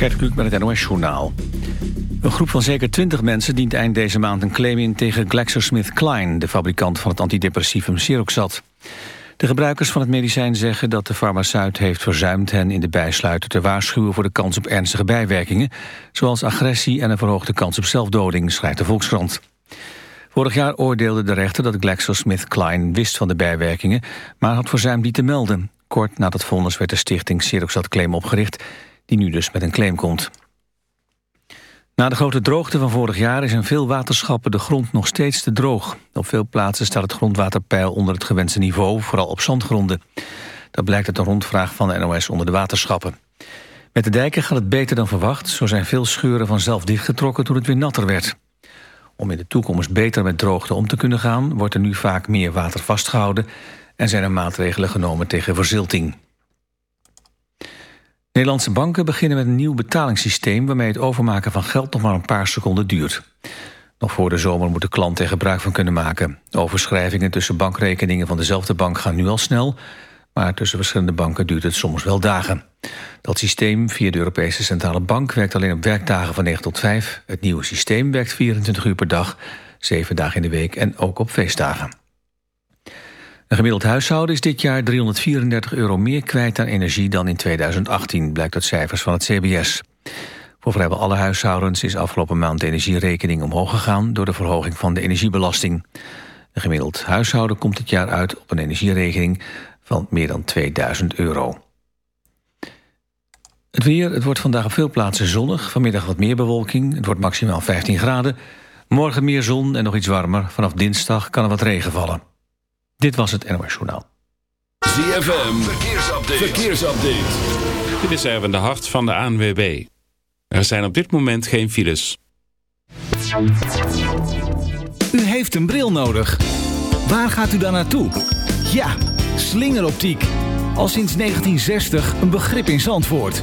Gert Kluk met het NOS-journaal. Een groep van zeker 20 mensen dient eind deze maand een claim in tegen GlaxoSmithKline, de fabrikant van het antidepressivum Seroxat. De gebruikers van het medicijn zeggen dat de farmaceut heeft verzuimd hen in de bijsluiter te waarschuwen voor de kans op ernstige bijwerkingen, zoals agressie en een verhoogde kans op zelfdoding, schrijft de Volkskrant. Vorig jaar oordeelde de rechter dat GlaxoSmithKline wist van de bijwerkingen, maar had verzuimd die te melden. Kort na dat vonnis werd de stichting Seroxat Claim opgericht, die nu dus met een claim komt. Na de grote droogte van vorig jaar is in veel waterschappen de grond nog steeds te droog. Op veel plaatsen staat het grondwaterpeil onder het gewenste niveau, vooral op zandgronden. Dat blijkt uit een rondvraag van de NOS onder de waterschappen. Met de dijken gaat het beter dan verwacht. Zo zijn veel scheuren vanzelf dichtgetrokken toen het weer natter werd. Om in de toekomst beter met droogte om te kunnen gaan... wordt er nu vaak meer water vastgehouden... en zijn er maatregelen genomen tegen verzilting. Nederlandse banken beginnen met een nieuw betalingssysteem... waarmee het overmaken van geld nog maar een paar seconden duurt. Nog voor de zomer moeten klanten er gebruik van kunnen maken. Overschrijvingen tussen bankrekeningen van dezelfde bank gaan nu al snel... maar tussen verschillende banken duurt het soms wel dagen. Dat systeem via de Europese Centrale Bank werkt alleen op werkdagen van 9 tot 5. Het nieuwe systeem werkt 24 uur per dag, 7 dagen in de week en ook op feestdagen. Een gemiddeld huishouden is dit jaar 334 euro meer kwijt aan energie dan in 2018, blijkt uit cijfers van het CBS. Voor vrijwel alle huishoudens is afgelopen maand de energierekening omhoog gegaan door de verhoging van de energiebelasting. Een gemiddeld huishouden komt dit jaar uit op een energierekening van meer dan 2000 euro. Het weer, het wordt vandaag op veel plaatsen zonnig. Vanmiddag wat meer bewolking. Het wordt maximaal 15 graden. Morgen meer zon en nog iets warmer. Vanaf dinsdag kan er wat regen vallen. Dit was het NOS Journaal. ZFM, verkeersupdate. verkeersupdate. Dit is Erwin de Hart van de ANWB. Er zijn op dit moment geen files. U heeft een bril nodig. Waar gaat u dan naartoe? Ja, slingeroptiek. Al sinds 1960 een begrip in Zandvoort.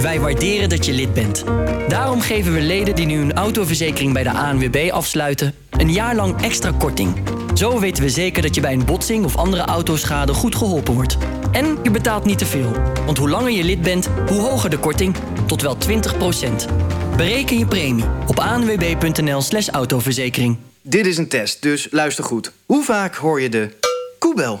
Wij waarderen dat je lid bent. Daarom geven we leden die nu een autoverzekering bij de ANWB afsluiten... een jaar lang extra korting. Zo weten we zeker dat je bij een botsing of andere autoschade goed geholpen wordt. En je betaalt niet te veel. Want hoe langer je lid bent, hoe hoger de korting. Tot wel 20% Bereken je premie op anwb.nl slash autoverzekering. Dit is een test, dus luister goed. Hoe vaak hoor je de koebel?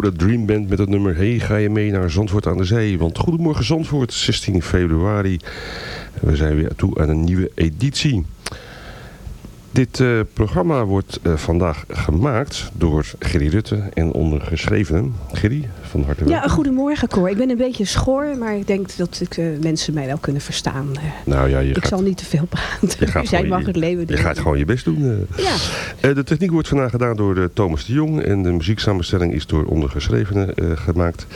Barracuda Dream Band met het nummer Hey, ga je mee naar Zandvoort aan de Zee? Want Goedemorgen Zandvoort, 16 februari. We zijn weer toe aan een nieuwe editie. Dit eh, programma wordt eh, vandaag gemaakt door Gerry Rutte en ondergeschreven. Gerry, van harte welkom. Ja, goedemorgen Cor. Ik ben een beetje schor, maar ik denk dat ik, eh, mensen mij wel kunnen verstaan. Eh, Nou ja, je ik gaat, zal niet te veel praten. je gaat gewoon mag je- het leven je gaat gewoon je best doen. eh. Ja, de techniek wordt vandaag gedaan door eh, Thomas de Jong en de muzieksamenstelling is door ondergeschrevenen gemaakt.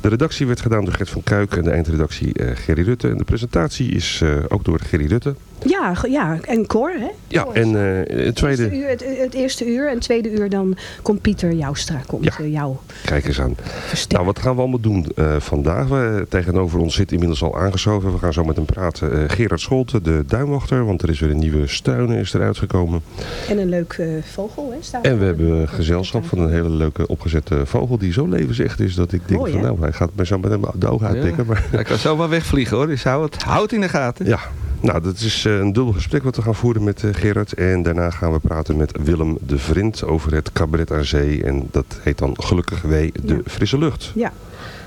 De redactie werd gedaan door Gert van Kuik en de eindredactie Gerry Rutte. En de presentatie is ook door Gerry Rutte. ja, ja, en Cor, hè? Ja, en het Het, tweede... eerste uur, het, het eerste uur en het tweede uur dan komt Pieter Joustra, komt Ja. jou Kijk eens aan. Nou, wat gaan we allemaal doen eh, vandaag? We, tegenover ons zit inmiddels al aangeschoven. We gaan zo met hem praten. Eh, Gerard Scholte, de duimwachter. Want er is weer een nieuwe stuinen is eruit gekomen. En een leuk eh, vogel, hè? Staat En we er. hebben gezelschap van een hele leuke opgezette vogel. Die zo levensecht is dat ik denk Mooi, van nou, hij gaat mij zo met hem de ogen uitpikken. Maar Hij kan zomaar wegvliegen hoor, dus hou het, houd in de gaten. ja, nou dat is eh, een dubbel gesprek wat we gaan voeren met Gerard. En daarna gaan we praten met Willem de Vriend over het cabaret aan zee. En dat heet dan Gelukkig Wee, de Ja. frisse lucht. Ja.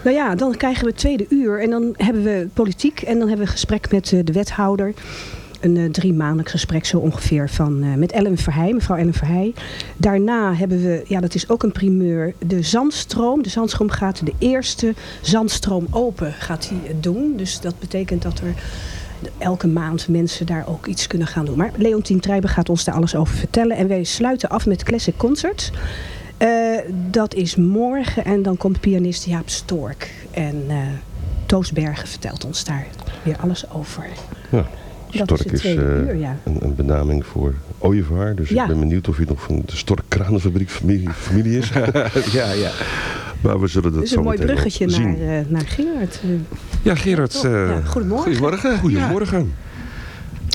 Nou ja, dan krijgen we het tweede uur en dan hebben we politiek en dan hebben we gesprek met eh, de wethouder. Een eh, drie maandelijk gesprek zo ongeveer van, eh, met Ellen Verheij, mevrouw Ellen Verheij. Daarna hebben we, ja dat is ook een primeur, de zandstroom. De zandstroom gaat de eerste zandstroom open gaat eh, doen. Dus dat betekent dat er elke maand mensen daar ook iets kunnen gaan doen. Maar Leontien Trijben gaat ons daar alles over vertellen. En wij sluiten af met Classic Concerts. Eh, dat is morgen en dan komt pianist Jaap Stork. En eh Toos Bergen vertelt ons daar weer alles over. Ja. Dat Stork is het is, tweede eh, uur, ja. een, een benaming voor ooievaar. Dus Ja. ik ben benieuwd of hij nog van de Stork Kranenfabriek familie, familie is. Ja, ja. maar we zullen dat Dus zo een mooi bruggetje zien. naar, eh, naar Gerard. Ja, Gerard. eh, ja, goedemorgen. Goedemorgen. goedemorgen.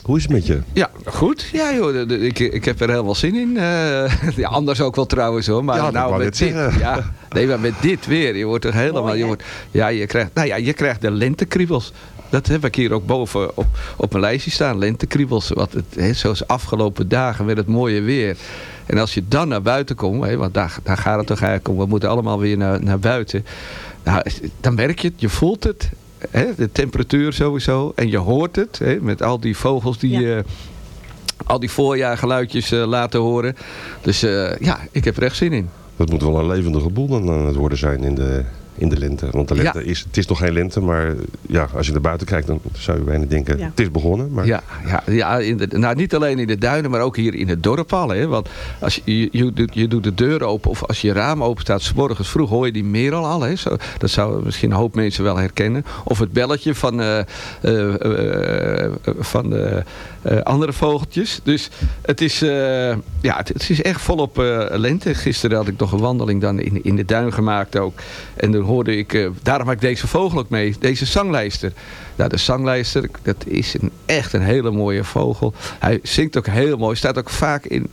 Hoe is het met je? Ja, goed. Ja joh, de- de- ik, ik heb er heel veel zin in. Eh, ja, anders ook wel trouwens hoor. Maar Ja, nou met dit, ja, nee, maar met dit weer, je wordt er helemaal, Mooi, je hè? wordt, ja, je krijgt, nou ja, je krijgt de lentekriebels. Dat heb ik hier ook boven op, op mijn lijstje staan, lentekriebels. Wat het, hè, zoals afgelopen dagen met het mooie weer. En als je dan naar buiten komt, hè, want daar, daar gaat het toch eigenlijk om. We moeten allemaal weer naar, naar buiten. Nou, dan merk je het, je voelt het. Hè, de temperatuur sowieso. En je hoort het, hè, met al die vogels die... Ja. eh, al die voorjaargeluidjes eh, laten horen. Dus eh, ja, ik heb er echt zin in. Dat moet wel een levendige boel dan aan het worden zijn in de, in de lente. Want de lente Ja. is, het is nog geen lente, maar ja, als je naar buiten kijkt, dan zou je bijna denken, Ja. het is begonnen. Maar Ja, ja, ja in de, nou, niet alleen in de duinen, maar ook hier in het dorp al. Hè? Want als je, je, je, doet, je doet de deur open of als je raam open staat, 's morgens vroeg hoor je die merel al. Hè? Zo, dat zouden misschien een hoop mensen wel herkennen. Of het belletje van, eh, eh, eh, van de eh, andere vogeltjes. Dus het is, eh, ja, het, het is echt volop eh, lente. Gisteren had ik nog een wandeling dan in, in de duin gemaakt ook. En dan ik, eh, daarom heb ik deze vogel ook mee, deze zanglijster. Ja, de zanglijster, dat is een, echt een hele mooie vogel. Hij zingt ook heel mooi. Staat ook vaak in,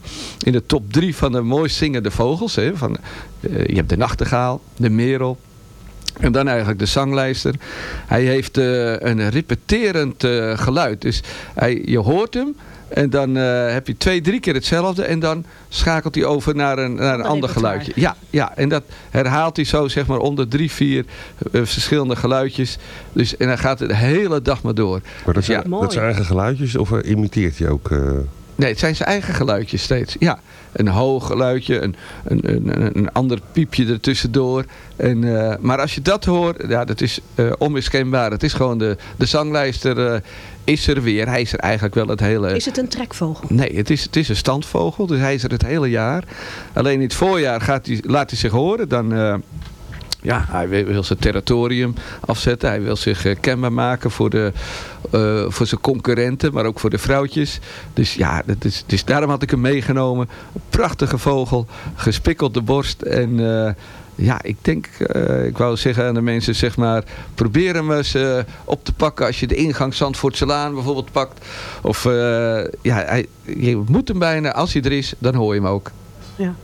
in de top drie van de mooist zingende vogels. Hè. Van, eh, je hebt de nachtegaal, de merel. En dan eigenlijk de zanglijster. Hij heeft eh, een repeterend geluid. Dus hij, je hoort hem. En dan eh, heb je twee, drie keer hetzelfde. En dan schakelt hij over naar een, naar een Ander geluidje. Ja, ja, en dat herhaalt hij zo zeg maar om de drie, vier eh, verschillende geluidjes. Dus, en dan gaat het de hele dag maar door. maar dat, Dus zijn, ja, dat zijn eigen geluidjes of eh, imiteert hij ook? Nee, het zijn zijn eigen geluidjes steeds. Ja, een hoog geluidje, een, een, een, een ander piepje ertussendoor. En, eh, maar als je dat hoort, ja, dat is eh, onmiskenbaar. Het is gewoon de, de zanglijster eh, is er weer. Hij is er eigenlijk wel het hele... Is het een trekvogel? Nee, het is, het is een standvogel, dus hij is er het hele jaar. Alleen in het voorjaar gaat hij, laat hij zich horen. Dan, ja, hij wil, zijn territorium afzetten. Hij wil zich eh, kenbaar maken voor, de, eh, voor zijn concurrenten, maar ook voor de vrouwtjes. Dus ja, dat is, dus daarom had ik hem meegenomen. Prachtige vogel, gespikkelde borst en... eh, ja, ik denk, ik wou zeggen aan de mensen, zeg maar, probeer hem eens op te pakken als je de ingang Zandvoortselaan bijvoorbeeld pakt. Of, ja, hij, je moet hem bijna, als hij er is, dan hoor je hem ook. Ja.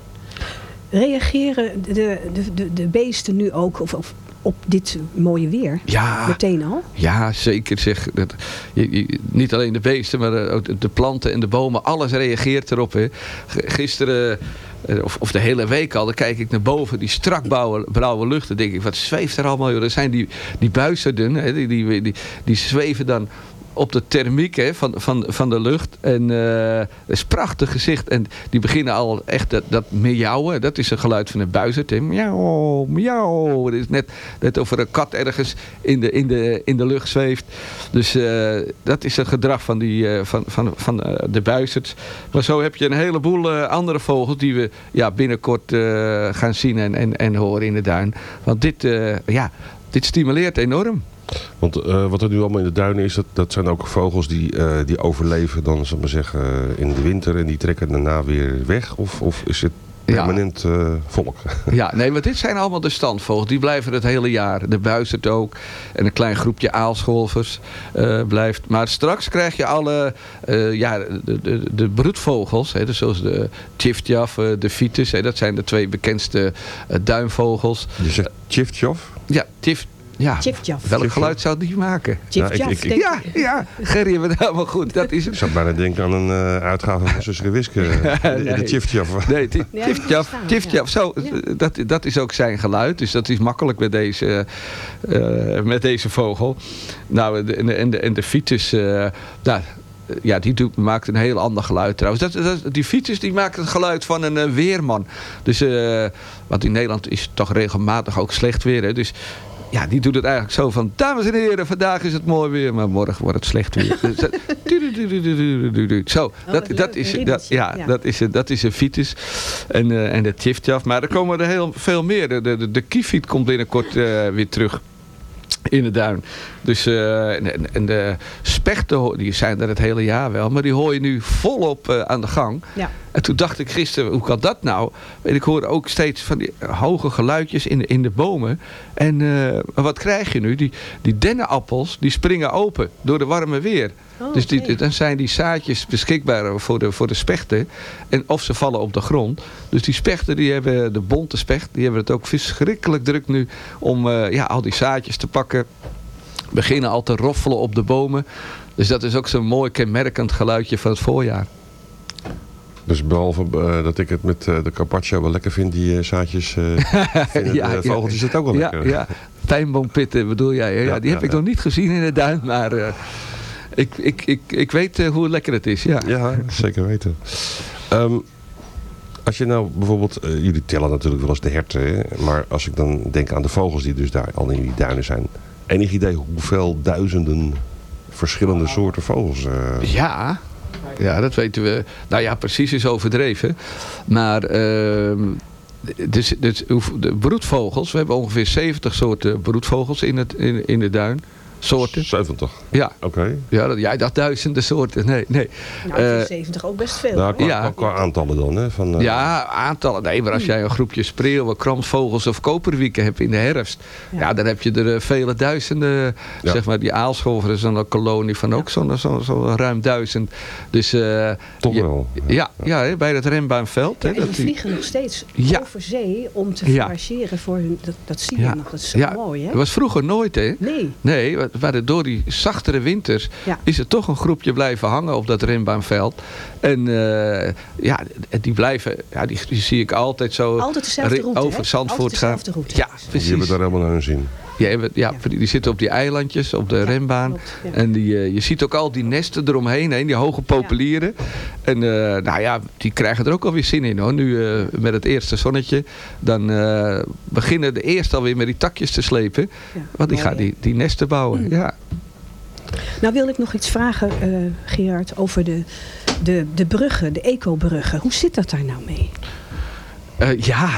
Reageren de, de, de, de beesten nu ook, of, of op dit mooie weer? Ja. Meteen al? Ja, zeker zeg. Dat, je, je- niet alleen de beesten, maar eh, ook de, de planten en de bomen. Alles reageert erop. Hè. Gisteren, eh, of, of de hele week al, dan kijk ik naar boven. Die strak blauwe, blauwe lucht. Dan denk ik, wat zweeft er allemaal? Joh? Dat zijn die, die buizelden. Hè. Die, die, die, die zweven dan op de thermiek hè, van, van, van de lucht. En dat is prachtig gezicht. En die beginnen al echt dat, dat miauwen. Dat is een geluid van een buizerd. hè. Miauw, miauw. Het is net, net of er een kat ergens in de, in de, in de lucht zweeft. Dus eh, dat is het gedrag van, die, eh, van, van, van de buizerds. Maar zo heb je een heleboel andere vogels die we ja, binnenkort gaan zien en, en, en horen in de duin. Want dit, ja, dit stimuleert enorm. Want eh, wat er nu allemaal in de duinen is, dat, dat zijn ook vogels die, eh, die overleven dan, zal maar zeggen, in de winter en die trekken daarna weer weg? Of, of is het permanent eh, volk? Ja, nee, maar dit zijn allemaal de standvogels. Die blijven het hele jaar. De buizerd ook. En een klein groepje aalscholvers blijft. Maar straks krijg je alle ja, de, de, de broedvogels. Hè, dus zoals de tjiftjaf, de fiets. Hè, dat zijn de twee bekendste duimvogels. Je zegt tjiftjaf? Ja, tjif, ja. Welk geluid zou die maken? Tjiftjaf, Ja, ik- ik- ik- denk Ja, ja. Gerry hebben het helemaal goed. Dat is Ik zou bijna denken aan een eh, uitgave van Suske Wiske. De, de. Nee, Ja, Tiftjaf, die bestaan, Tiftjaf, zo, Ja. dat, dat is ook zijn geluid. Dus dat is makkelijk met deze, eh, met deze vogel. Nou, de- en de, en de, en de fiets, eh, nou, ja, die maakt een heel ander geluid trouwens. Dat, dat, die fietsers die maken het geluid van een eh, weerman. Dus, eh, want in Nederland is het toch regelmatig ook slecht weer. Hè? Dus ja, die doet het eigenlijk zo van... Dames en heren, vandaag is het mooi weer, maar morgen wordt het slecht weer. Dus dat- Zo, Oh, dat, dat, is, dat, ja, ja. dat, is, dat is een fiets. En, eh, en de tjiftjaf. Maar er komen er heel veel meer. De, de, de kiefiet komt binnenkort eh, weer terug. In de duin. Dus, eh, en- en, de spechten, die zijn er het hele jaar wel. Maar die hoor je nu volop aan de gang. Ja. En toen dacht ik gisteren, hoe kan dat nou? En ik hoorde ook steeds van die hoge geluidjes in de, in de bomen. En eh, wat krijg je nu? Die, die dennenappels, die springen open door de warme weer. Oh, dus die, dan zijn die zaadjes beschikbaar voor de, voor de spechten. En of ze vallen op de grond. Dus die spechten, die hebben, de bonte specht, die hebben het ook verschrikkelijk druk nu om eh, ja, al die zaadjes te pakken. Beginnen al te roffelen op de bomen. Dus dat is ook zo'n mooi kenmerkend geluidje van het voorjaar. Dus behalve eh, dat ik het met eh, de carpaccio wel lekker vind, die eh, zaadjes, Ja, de ja. vogeltjes het ook wel ja, lekker. Ja, pijnboompitten bedoel jij. Ja, Ja, die heb ja, ik ja. nog niet gezien in de duin, maar ik, ik, ik, ik weet hoe lekker het is. Ja. Ja, zeker weten. Ehm, als je nou bijvoorbeeld, jullie tellen natuurlijk wel eens de herten, hè? maar als ik dan denk aan de vogels die dus daar al in die duinen zijn. Enig idee hoeveel duizenden verschillende soorten vogels? Ja, ja, dat weten we. Nou ja, precies is overdreven. Maar ehm, dus, dus, de broedvogels, we hebben ongeveer 70 soorten broedvogels in, het, in, in de duin. Soorten. 70? Ja. Oké. Ja, dat, jij dacht duizenden soorten. Nee, nee. Nou, Eh, ik vind 70 ook best veel. Nou, qua, Ja. qua, qua aantallen dan, hè? Van, eh, Ja, aantallen. Nee, maar als jij een groepje spreeuwen, kramsvogels of koperwieken hebt in de herfst. Ja, dan heb je er eh, vele duizenden. Ja. Zeg maar, die aalscholver is dan een kolonie van ook zo'n zo, zo ruim duizend. Dus, eh, Toch je- wel. Ja, ja, hè, bij het renbaanveld. hè, Ja, en dat die die- vliegen nog steeds Ja. over zee om te Ja. forageren voor hun... Dat, dat zie je Ja. nog, dat is zo ja, mooi, hè? Dat was vroeger nooit, hè? Nee. Nee, wa- waar door die zachtere winters Ja. is er toch een groepje blijven hangen op dat renbaanveld. En eh, ja, die blijven, ja, die, die zie ik altijd zo Altijd dezelfde route, over Zandvoort Altijd gaan. dezelfde route. Ja, die precies. hebben daar helemaal naar hun zin. Ja, ja, die zitten op die eilandjes, op de renbaan. klopt, ja. En die, eh, je ziet ook al die nesten eromheen, hè, die hoge populieren. En eh, nou ja, die krijgen er ook alweer zin in hoor. Nu eh, met het eerste zonnetje, dan beginnen de eerst alweer met die takjes te slepen. Want die gaan die, die nesten bouwen. Ja. Nou wil ik nog iets vragen, Gerard, over de, de, de bruggen, de ecobruggen. Hoe zit dat daar nou mee? Eh, ja,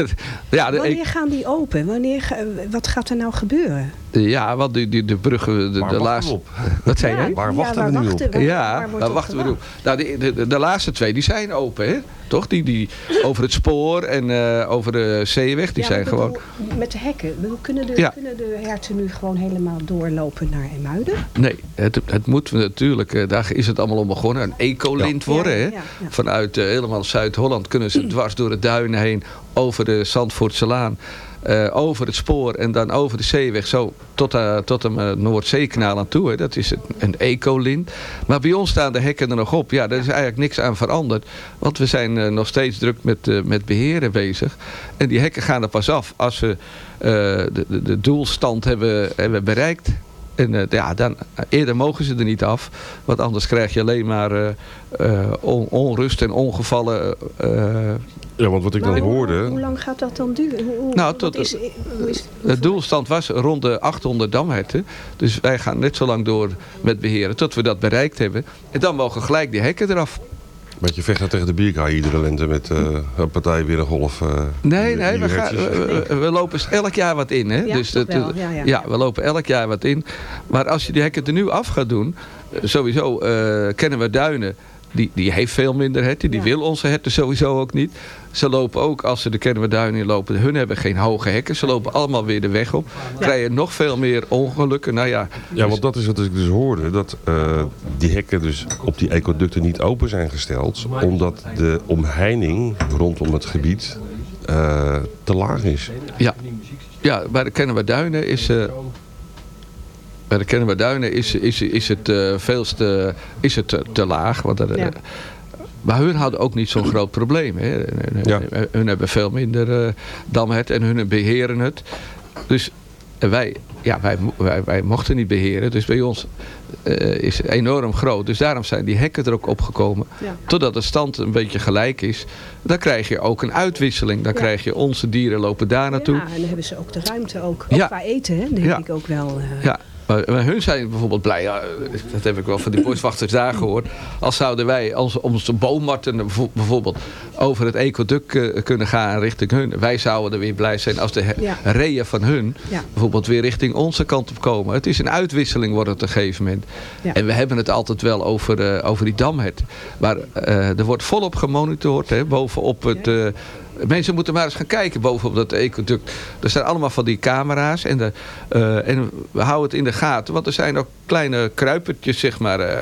ja, Wanneer gaan die open? Wanneer, wat gaat er nou gebeuren? Ja, want die, die, de bruggen, de, Waar de wachten laatste... we op? Wat zei Ja, je? Waar ja, wachten we nu op? waar- ja, waar wachten we nu op. Nou, de, de, de, de laatste twee die zijn open, hè? Toch? Die, die over het spoor en eh, over de zeeweg, die Ja, zijn gewoon... Met de hekken. Bedoel, Kunnen de, Ja. kunnen de herten nu gewoon helemaal doorlopen naar Emuiden? Nee, het, het moet natuurlijk, eh, daar is het allemaal om begonnen. Een ecolint Ja. worden, hè? ja, ja. Vanuit eh, helemaal Zuid-Holland kunnen ze dwars door de duinen heen over de Zandvoortse Laan. Eh, over het spoor en dan over de zeeweg zo tot, uh, tot een uh, Noordzeekanaal aan toe. Hè. Dat is een, een ecolint. Maar bij ons staan de hekken er nog op. Ja, daar is eigenlijk niks aan veranderd. Want we zijn nog steeds druk met, met beheren bezig. En die hekken gaan er pas af als we de, de, de doelstand hebben, hebben bereikt. En uh, ja, dan, eerder mogen ze er niet af. Want anders krijg je alleen maar uh, uh, on, onrust en ongevallen. ja, want wat ik maar dan hoorde... Hoe, hoe, lang gaat dat dan duren? Hoe, nou, tot, is, hoe is, de doelstand was rond de 800 damherten. Dus wij gaan net zo lang door met beheren tot we dat bereikt hebben. En dan mogen gelijk die hekken eraf. Want je vecht nou tegen de bierkaai iedere lente met uh, een partij weer een golf. Uh, nee, nee, we, gaan, we, we, lopen elk jaar wat in. Hè? Ja, dus dat, wel. Ja, ja. ja, we lopen elk jaar wat in. Maar als je die hekken er nu af gaat doen, sowieso uh, kennen we duinen. Die, die heeft veel minder herten. Die wil onze herten sowieso ook niet. Ze lopen ook, als ze de Kennemerduinen in lopen, hun hebben geen hoge hekken. Ze lopen allemaal weer de weg op. Krijgen nog veel meer ongelukken. Nou ja, ja want dat is wat ik dus hoorde. Dat uh, die hekken dus op die ecoducten niet open zijn gesteld. Omdat de omheining rondom het gebied uh, te laag is. Ja, ja bij de Kennemerduinen is... Uh, bij de Kennemerduinen is, is, is het uh, veelste is het te, te laag. Want er, ja. Maar hun hadden ook niet zo'n groot probleem. Hè. Ja. Hun hebben veel minder uh, damhet en hun beheren het. Dus wij, ja, wij, wij, wij mochten niet beheren. Dus bij ons uh, is het enorm groot. Dus daarom zijn die hekken er ook opgekomen. Ja. Totdat de stand een beetje gelijk is. Dan krijg je ook een uitwisseling. Dan ja. krijg je onze dieren lopen daar naartoe. Ja, en dan hebben ze ook de ruimte. Ook, ook qua eten. Hè? Dat heb ik ook wel... Uh... Ja. Maar, maar, hun zijn bijvoorbeeld blij, ja, dat heb ik wel van die boswachters daar gehoord. Als zouden wij als, onze boommarten bijvoorbeeld over het ecoduct uh, kunnen gaan richting hun. Wij zouden er weer blij zijn als de ja. reeën van hun ja. bijvoorbeeld weer richting onze kant op komen. Het is een uitwisseling wordt het op een gegeven moment. En we hebben het altijd wel over, uh, over die damhet. Maar uh, er wordt volop gemonitord hè, bovenop het... Mensen moeten maar eens gaan kijken bovenop dat ecoduct. Er zijn allemaal van die camera's. En, de, uh, en we houden het in de gaten. Want er zijn ook kleine kruipertjes, zeg maar. Uh,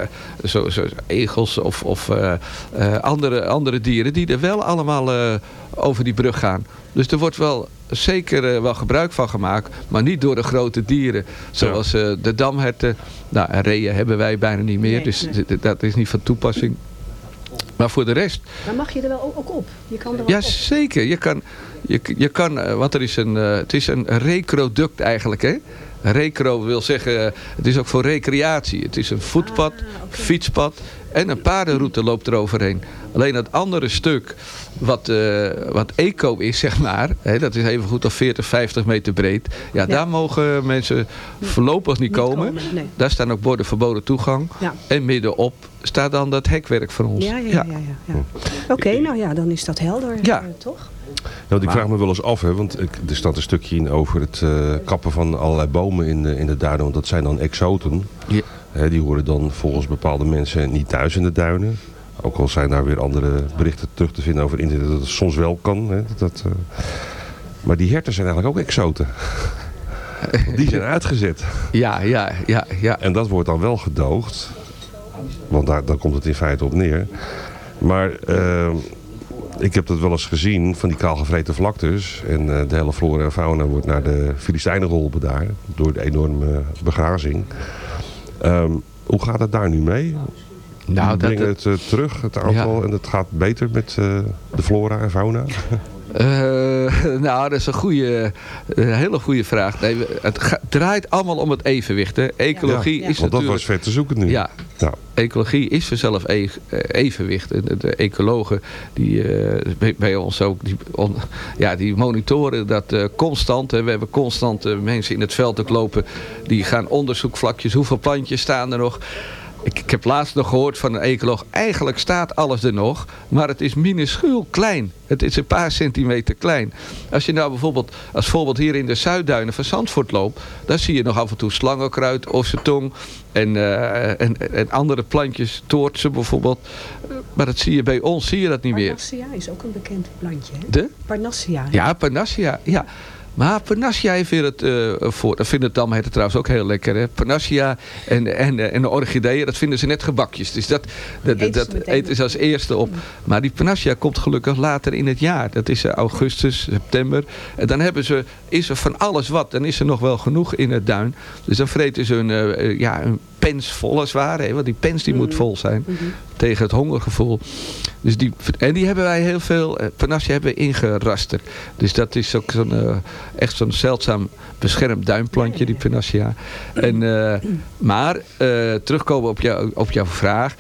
zo, zo, egels of, of uh, andere, andere dieren. Die er wel allemaal over die brug gaan. Dus er wordt wel zeker wel gebruik van gemaakt. Maar niet door de grote dieren. Zoals de damherten. Nou, reeën hebben wij bijna niet meer. Nee, dus nee. dat is niet van toepassing. Maar voor de rest... Maar mag je er wel ook op? Je kan er ja, zeker. Je kan, je, je kan, want er is een, uh, het is een recroduct eigenlijk, hè? Recro wil zeggen, uh, het is ook voor recreatie. Het is een voetpad, ah, okay. fietspad en een paardenroute loopt er overheen. Alleen het andere stuk, wat, uh, wat eco is, zeg maar. Hè, dat is even goed al 40, 50 meter breed. Ja, ja. daar mogen mensen voorlopig niet, niet komen. komen nee. Daar staan ook borden verboden toegang. Ja. En middenop staat dan dat hekwerk van ons. Ja, ja, ja. ja, ja Oké, okay, nou ja, dan is dat helder, ja. uh, toch? Nou, ik vraag me wel eens af, hè, want ik, er staat een stukje in over het uh, kappen van allerlei bomen in de, in de duinen. Want dat zijn dan exoten. Ja. Hè, die horen dan volgens bepaalde mensen niet thuis in de duinen. Ook al zijn daar weer andere berichten terug te vinden over internet dat het soms wel kan. Hè, dat, uh... Maar die herten zijn eigenlijk ook exoten. die zijn uitgezet. Ja, ja, ja, ja. En dat wordt dan wel gedoogd. Want daar, daar komt het in feite op neer. Maar uh, ik heb dat wel eens gezien van die kaalgevreten vlaktes. En uh, de hele flora en fauna wordt naar de Filistijnen geholpen daar. Door de enorme begrazing. Um, hoe gaat het daar nu mee? Nou, dat brengen het uh, terug, het aantal. Ja. En het gaat beter met de flora en fauna? Uh, nou, dat is een, goede, een hele goede vraag. Nee, het draait allemaal om het evenwicht. Hè. Ecologie ja. Ja. is Want dat was ver te zoeken nu. Ja. Ecologie is vanzelf e evenwicht. De, de ecologen die uh, bij, bij, ons ook, die, on, ja, die monitoren dat uh, constant. Hè. We hebben constant mensen in het veld ook lopen. Die gaan onderzoekvlakjes. Hoeveel plantjes staan er nog? Ik, ik, heb laatst nog gehoord van een ecoloog. Eigenlijk staat alles er nog. Maar het is minuscuul klein. Het is een paar centimeter klein. Als je nou bijvoorbeeld als voorbeeld hier in de Zuidduinen van Zandvoort loopt. Dan zie je nog af en toe slangenkruid, ossetong. En, uh, en, en andere plantjes. Toortsen bijvoorbeeld. Maar dat zie je bij ons zie je dat niet meer. Parnassia is ook een bekend plantje. Hè? De? Parnassia. Ja, Parnassia. Ja. Maar Panacea heeft weer het uh, voor. Dat vinden damherten trouwens ook heel lekker. Hè? Panacea en, en, en de orchideeën, dat vinden ze net gebakjes. Dus dat, dat, dat, dat eten ze als eerste op. Maar die Panacea komt gelukkig later in het jaar. Dat is augustus, september. En dan hebben ze, is er van alles wat. Dan is er nog wel genoeg in het duin. Dus dan vreten ze een, uh, ja, een pens vol als ware. Hè? Want die pens die moet mhm. vol zijn. Mhm. Tegen het hongergevoel. Dus die, en die hebben wij heel veel, uh, Panassia hebben we ingerasterd. Dus dat is ook zo'n, uh, echt zo'n zeldzaam beschermd duinplantje, die Panassia. En, uh, maar, terugkomen op, jou, op jouw vraag.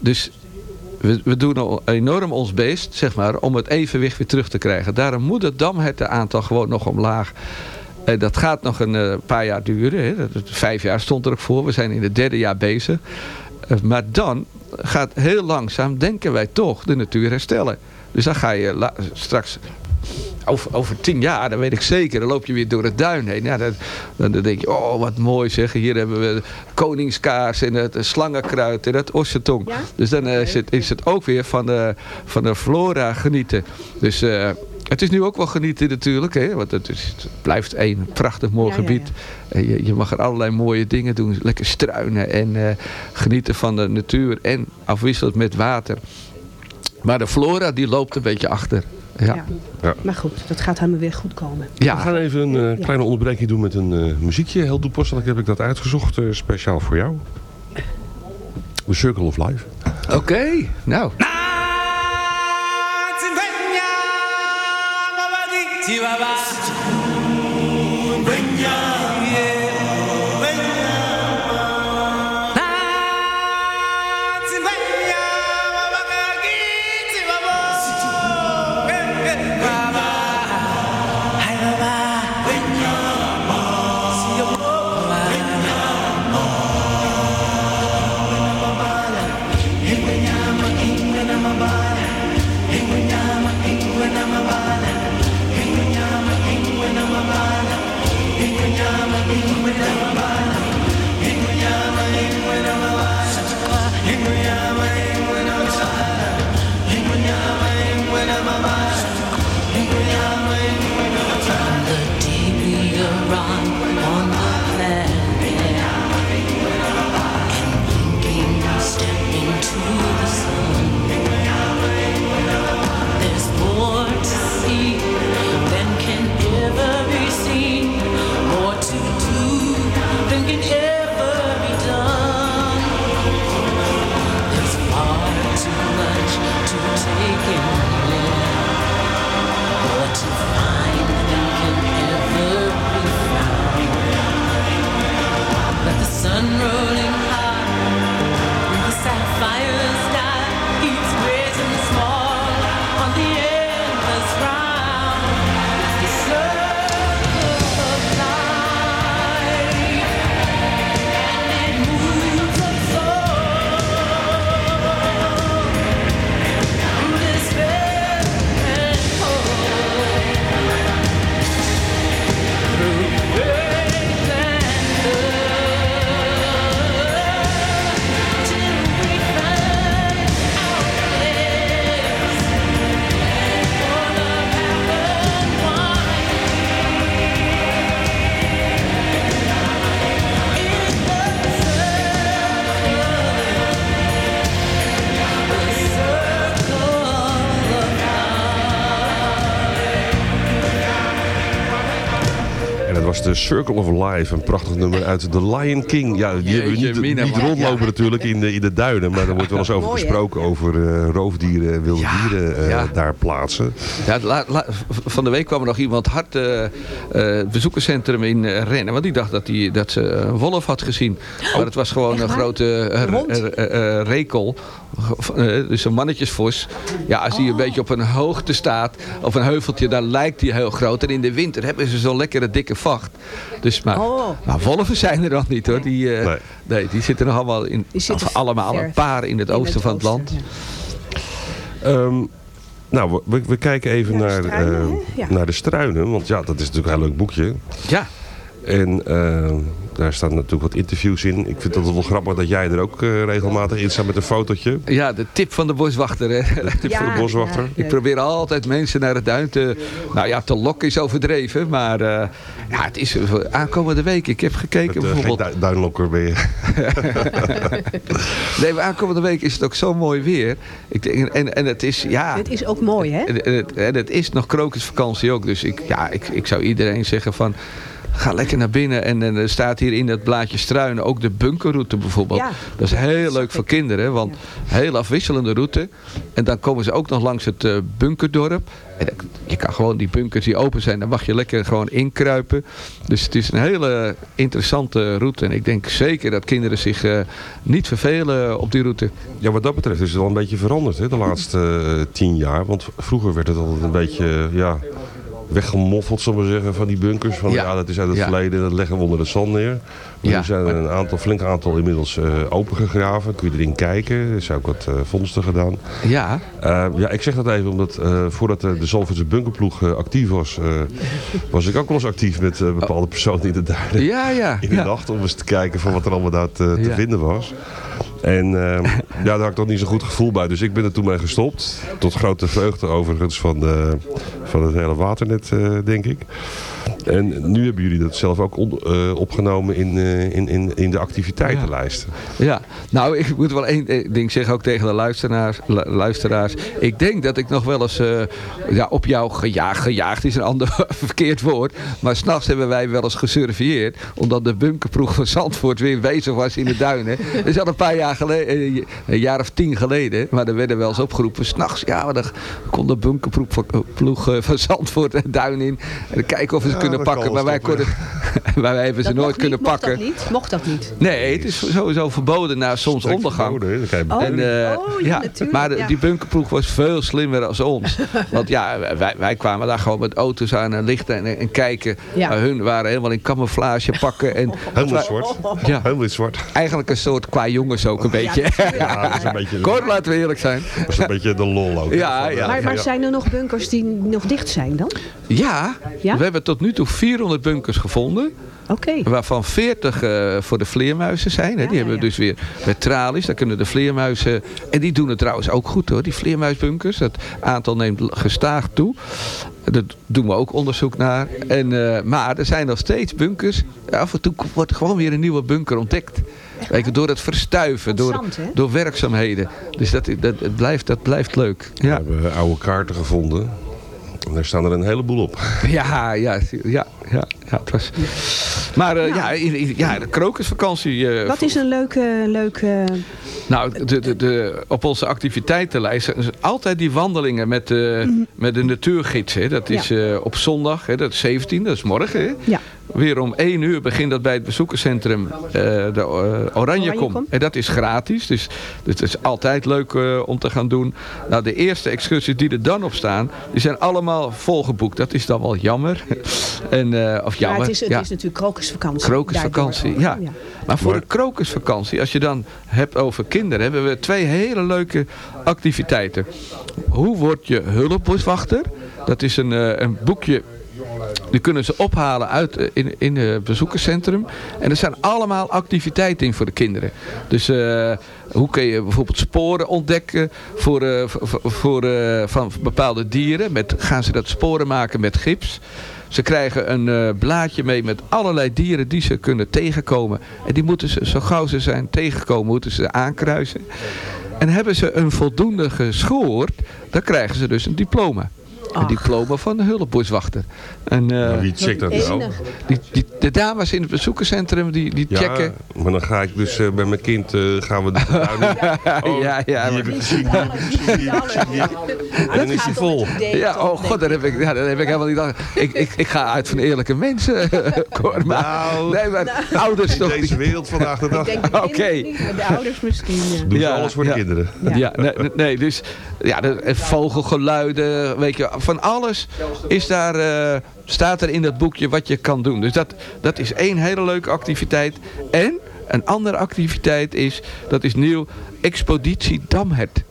dus we, we, doen al enorm ons best, zeg maar, om het evenwicht weer terug te krijgen. Daarom moet het damhertenaantal gewoon nog omlaag. Uh, dat gaat nog een uh, paar jaar duren. Hè. Dat, vijf jaar stond er ook voor. We zijn in het derde jaar bezig. Uh, maar dan gaat heel langzaam, denken wij toch, de natuur herstellen. Dus dan ga je straks over, over tien jaar, dan weet ik zeker, dan loop je weer door het duin heen. Ja, dan, dan, denk je, oh wat mooi zeg, hier hebben we koningskaars en het slangenkruid en het ossetong. Dus dan uh, is, het, is het ook weer van de, van de flora genieten. Dus... Uh, het is nu ook wel genieten natuurlijk, hè? want het, is, het blijft een prachtig mooi gebied. Je, je, mag er allerlei mooie dingen doen, lekker struinen en uh, genieten van de natuur en afwisselend met water. Maar de flora die loopt een beetje achter. Ja. ja. Maar goed, dat gaat helemaal weer goed komen. Ja. We gaan even een uh, kleine onderbreking doen met een uh, muziekje. Heel toepasselijk heb ik dat uitgezocht, uh, speciaal voor jou. The Circle of Life. Oké, okay, nou. チワワ。The Circle of Life. Een prachtig nummer uit The Lion King. Ja, die hebben we niet, niet rondlopen natuurlijk in de, in de duinen. Maar er wordt wel eens over gesproken. Over uh, roofdieren, wilde dieren uh, daar plaatsen. Ja, la, la, van de week kwam er nog iemand hard uh, bezoekerscentrum in rennen. Want die dacht dat, die, dat ze een wolf had gezien. Oh. Maar het was gewoon een grote rekel. Dus een mannetjesvos. Ja, als die een beetje op een hoogte staat. Op een heuveltje, dan lijkt die heel groot. En in de winter hebben ze zo'n lekkere dikke vacht. Dus, maar, oh. maar wolven zijn er nog niet hoor. Die, uh, nee. nee. die zitten nog allemaal, in, allemaal een paar in het oosten van het land. Um, nou, we, we, kijken even naar, struinen, uh, ja. naar de struinen. Want ja, dat is natuurlijk een heel leuk boekje. Ja. En uh, Daar staan natuurlijk wat interviews in. Ik vind het wel grappig dat jij er ook eh, regelmatig in staat met een fotootje. Ja, de tip van de boswachter. Hè. De tip van de boswachter. Ik probeer altijd mensen naar het duin te... Nou ja, te lokken is overdreven. Maar eh, ja, het is aankomende week. Ik heb gekeken Met, uh, bijvoorbeeld... Geen duinlokker ben je. nee, maar aankomende week is het ook zo mooi weer. Ik denk, en, en het is, ja... Het is ook mooi, hè? En, en, het, en het is nog krokusvakantie ook. Dus ik, ja, ik, ik zou iedereen zeggen van... Ga lekker naar binnen. En, en er staat hier in dat blaadje struinen ook de bunkerroute bijvoorbeeld. Ja, dat is heel leuk voor kinderen. Want heel afwisselende route. En dan komen ze ook nog langs het uh, bunkerdorp. En je kan gewoon die bunkers die open zijn. Dan mag je lekker gewoon inkruipen. Dus het is een hele interessante route. En ik denk zeker dat kinderen zich uh, niet vervelen op die route. Ja, wat dat betreft is het wel een beetje veranderd hè, de laatste uh, tien jaar. Want vroeger werd het altijd een beetje... ja weggemoffeld, zullen we zeggen, van die bunkers. Van, ja. ja dat is uit het ja. verleden, dat leggen we onder de zand neer. Maar ja. zijn er een aantal, flink aantal inmiddels uh, opengegraven. Kun je erin kijken. Er zijn ook wat uh, vondsten gedaan. Ja. Uh, ja, ik zeg dat even omdat voordat de Zalvoortse bunkerploeg actief was, was ik ook wel eens actief met bepaalde personen in de duinen. Ja, ja. In de nacht om eens te kijken van wat er allemaal daar te, te vinden was. En uh, ja, daar had ik toch niet zo'n goed gevoel bij. Dus ik ben er toen mee gestopt. Tot grote vreugde overigens van, de, van het hele waternet, uh, denk ik. En nu hebben jullie dat zelf ook uh, opgenomen in, uh, in, in, in de activiteitenlijsten. Ja. nou ik moet wel één ding zeggen ook tegen de luisteraars. luisteraars. Ik denk dat ik nog wel eens ja, op jou gejaagd, gejaagd is een ander verkeerd woord. Maar s'nachts hebben wij wel eens gesurveilleerd. Omdat de bunkerproeg van Zandvoort weer bezig was in de duinen. Dat is al een paar jaar geleden, een jaar of tien geleden. Maar er werden wel eens opgeroepen. S'nachts, ja, dan kon de bunkerploeg van Zandvoort de duin in. En kijken of we ze kunnen pakken. Maar wij, konden, wij hebben ze dat nooit kunnen niet, pakken. Mocht dat niet? Mocht dat niet? Nee, het is sowieso verboden na zonsondergang. Oh, en, uh, oh, ja, ja, maar de, die bunkerploeg was veel slimmer dan ons. Want ja, wij, wij kwamen daar gewoon met auto's aan en lichten en, en kijken. Ja. Maar hun waren helemaal in camouflage pakken. En, helemaal zwart. Ja. Helemaal zwart. Eigenlijk een soort qua jongens ook een beetje. Ja, dat is een beetje... Kort, laten we eerlijk zijn. Dat is een beetje de lol ook. Ja, ja. Maar, maar zijn er nog bunkers die nog dicht zijn dan? Ja, ja? we hebben tot nu toe 400 bunkers gevonden. Okay. Waarvan 40 uh, voor de vleermuizen zijn. Hè. Ja, die hebben ja. dus weer met tralies. Daar kunnen de vleermuizen... En die doen het trouwens ook goed hoor. Die vleermuisbunkers. Het aantal neemt gestaag toe. Daar doen we ook onderzoek naar. En, uh, maar er zijn nog steeds bunkers. Af en toe wordt gewoon weer een nieuwe bunker ontdekt. Weet door het verstuiven, door, zand, door werkzaamheden. Dus dat, dat, dat, blijft, dat blijft leuk. Ja. We hebben oude kaarten gevonden. En daar staan er een heleboel op. Ja, ja, ja, ja, ja het was... Maar uh, ja. Ja, ja, de krokusvakantie... Uh, Wat is een leuke... leuke... Nou, de, de, de, op onze activiteitenlijst zijn altijd die wandelingen met, uh, mm -hmm. met de natuurgids. Hè. Dat is ja. op zondag, hè, dat is 17, dat is morgen. Hè. Ja. Weer om 1 uur begint dat bij het bezoekerscentrum de Oranje, Oranje Kom. En dat is gratis, dus, dus het is altijd leuk om te gaan doen. Nou, de eerste excursies die er dan op staan, die zijn allemaal volgeboekt. Dat is dan wel jammer. en, uh, of jammer. Ja, het is, het ja. is natuurlijk krokusvakantie. Krokusvakantie, ja. ja. Maar voor de krokusvakantie, als je dan hebt over kinderen, hebben we twee hele leuke activiteiten. Hoe word je hulpboswachter? Dat is een, uh, een boekje die kunnen ze ophalen uit, in, in het bezoekerscentrum. En er zijn allemaal activiteiten in voor de kinderen. Dus uh, hoe kun je bijvoorbeeld sporen ontdekken voor, voor, van bepaalde dieren. Met, gaan ze dat sporen maken met gips. Ze krijgen een blaadje mee met allerlei dieren die ze kunnen tegenkomen. En die moeten ze, zo gauw ze zijn tegengekomen, moeten ze aankruisen. En hebben ze een voldoende geschoord, dan krijgen ze dus een diploma. Een diploma van de hulpboswachter. En, uh, wie checkt dat nou? Die, die, de dames in het bezoekerscentrum die, die ja, checken. maar dan ga ik dus uh, bij mijn kind uh, gaan we de oh, ja, ja. Die heb ik gezien. En dan is hij vol. Ja, oh god, daar heb ik, ja, daar heb ik helemaal niet aan. Ik, ik, ik ga uit van eerlijke mensen, Cor. Maar, nou, nee, maar nou, ouders in toch deze wereld vandaag de dag. Oké. Okay. De ouders misschien. Ja. Doen ja, alles voor ja. de kinderen. Ja, ja nee, nee, dus ja, de, vogelgeluiden, weet je, van alles is daar, uh, staat er in dat boekje wat je kan doen. Dus dat, dat is één hele leuke activiteit. En een andere activiteit is, dat is nieuw, Expeditie Damhert.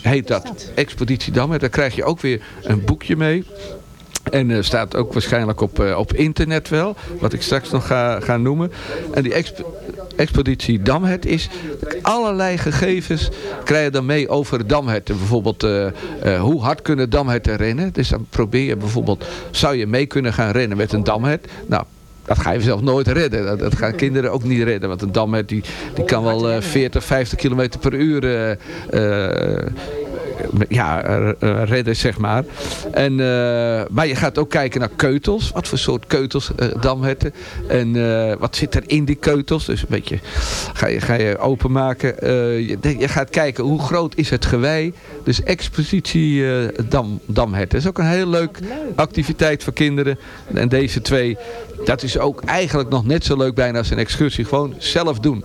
Heet dat. Expeditie Damhert. Daar krijg je ook weer een boekje mee. En uh, staat ook waarschijnlijk op, uh, op internet wel. Wat ik straks nog ga, ga noemen. En die expeditie Damhet is... Allerlei gegevens krijg je dan mee over damherten. Bijvoorbeeld uh, hoe hard kunnen damherten rennen. Dus dan probeer je bijvoorbeeld... Zou je mee kunnen gaan rennen met een damhert? Nou, dat ga je zelf nooit redden. Dat, dat gaan kinderen ook niet redden. Want een damhert die, die kan wel uh, 40, 50 km per uur ja, redden, zeg maar. En, uh, maar je gaat ook kijken naar keutels. Wat voor soort keutels damherten. En wat zit er in die keutels. Dus een beetje ga je, ga je openmaken. Je, je, gaat kijken hoe groot is het gewei. Dus expositie dam, damherten. Dat is ook een heel leuk activiteit voor kinderen. En deze twee, dat is ook eigenlijk nog net zo leuk bijna als een excursie. Gewoon zelf doen.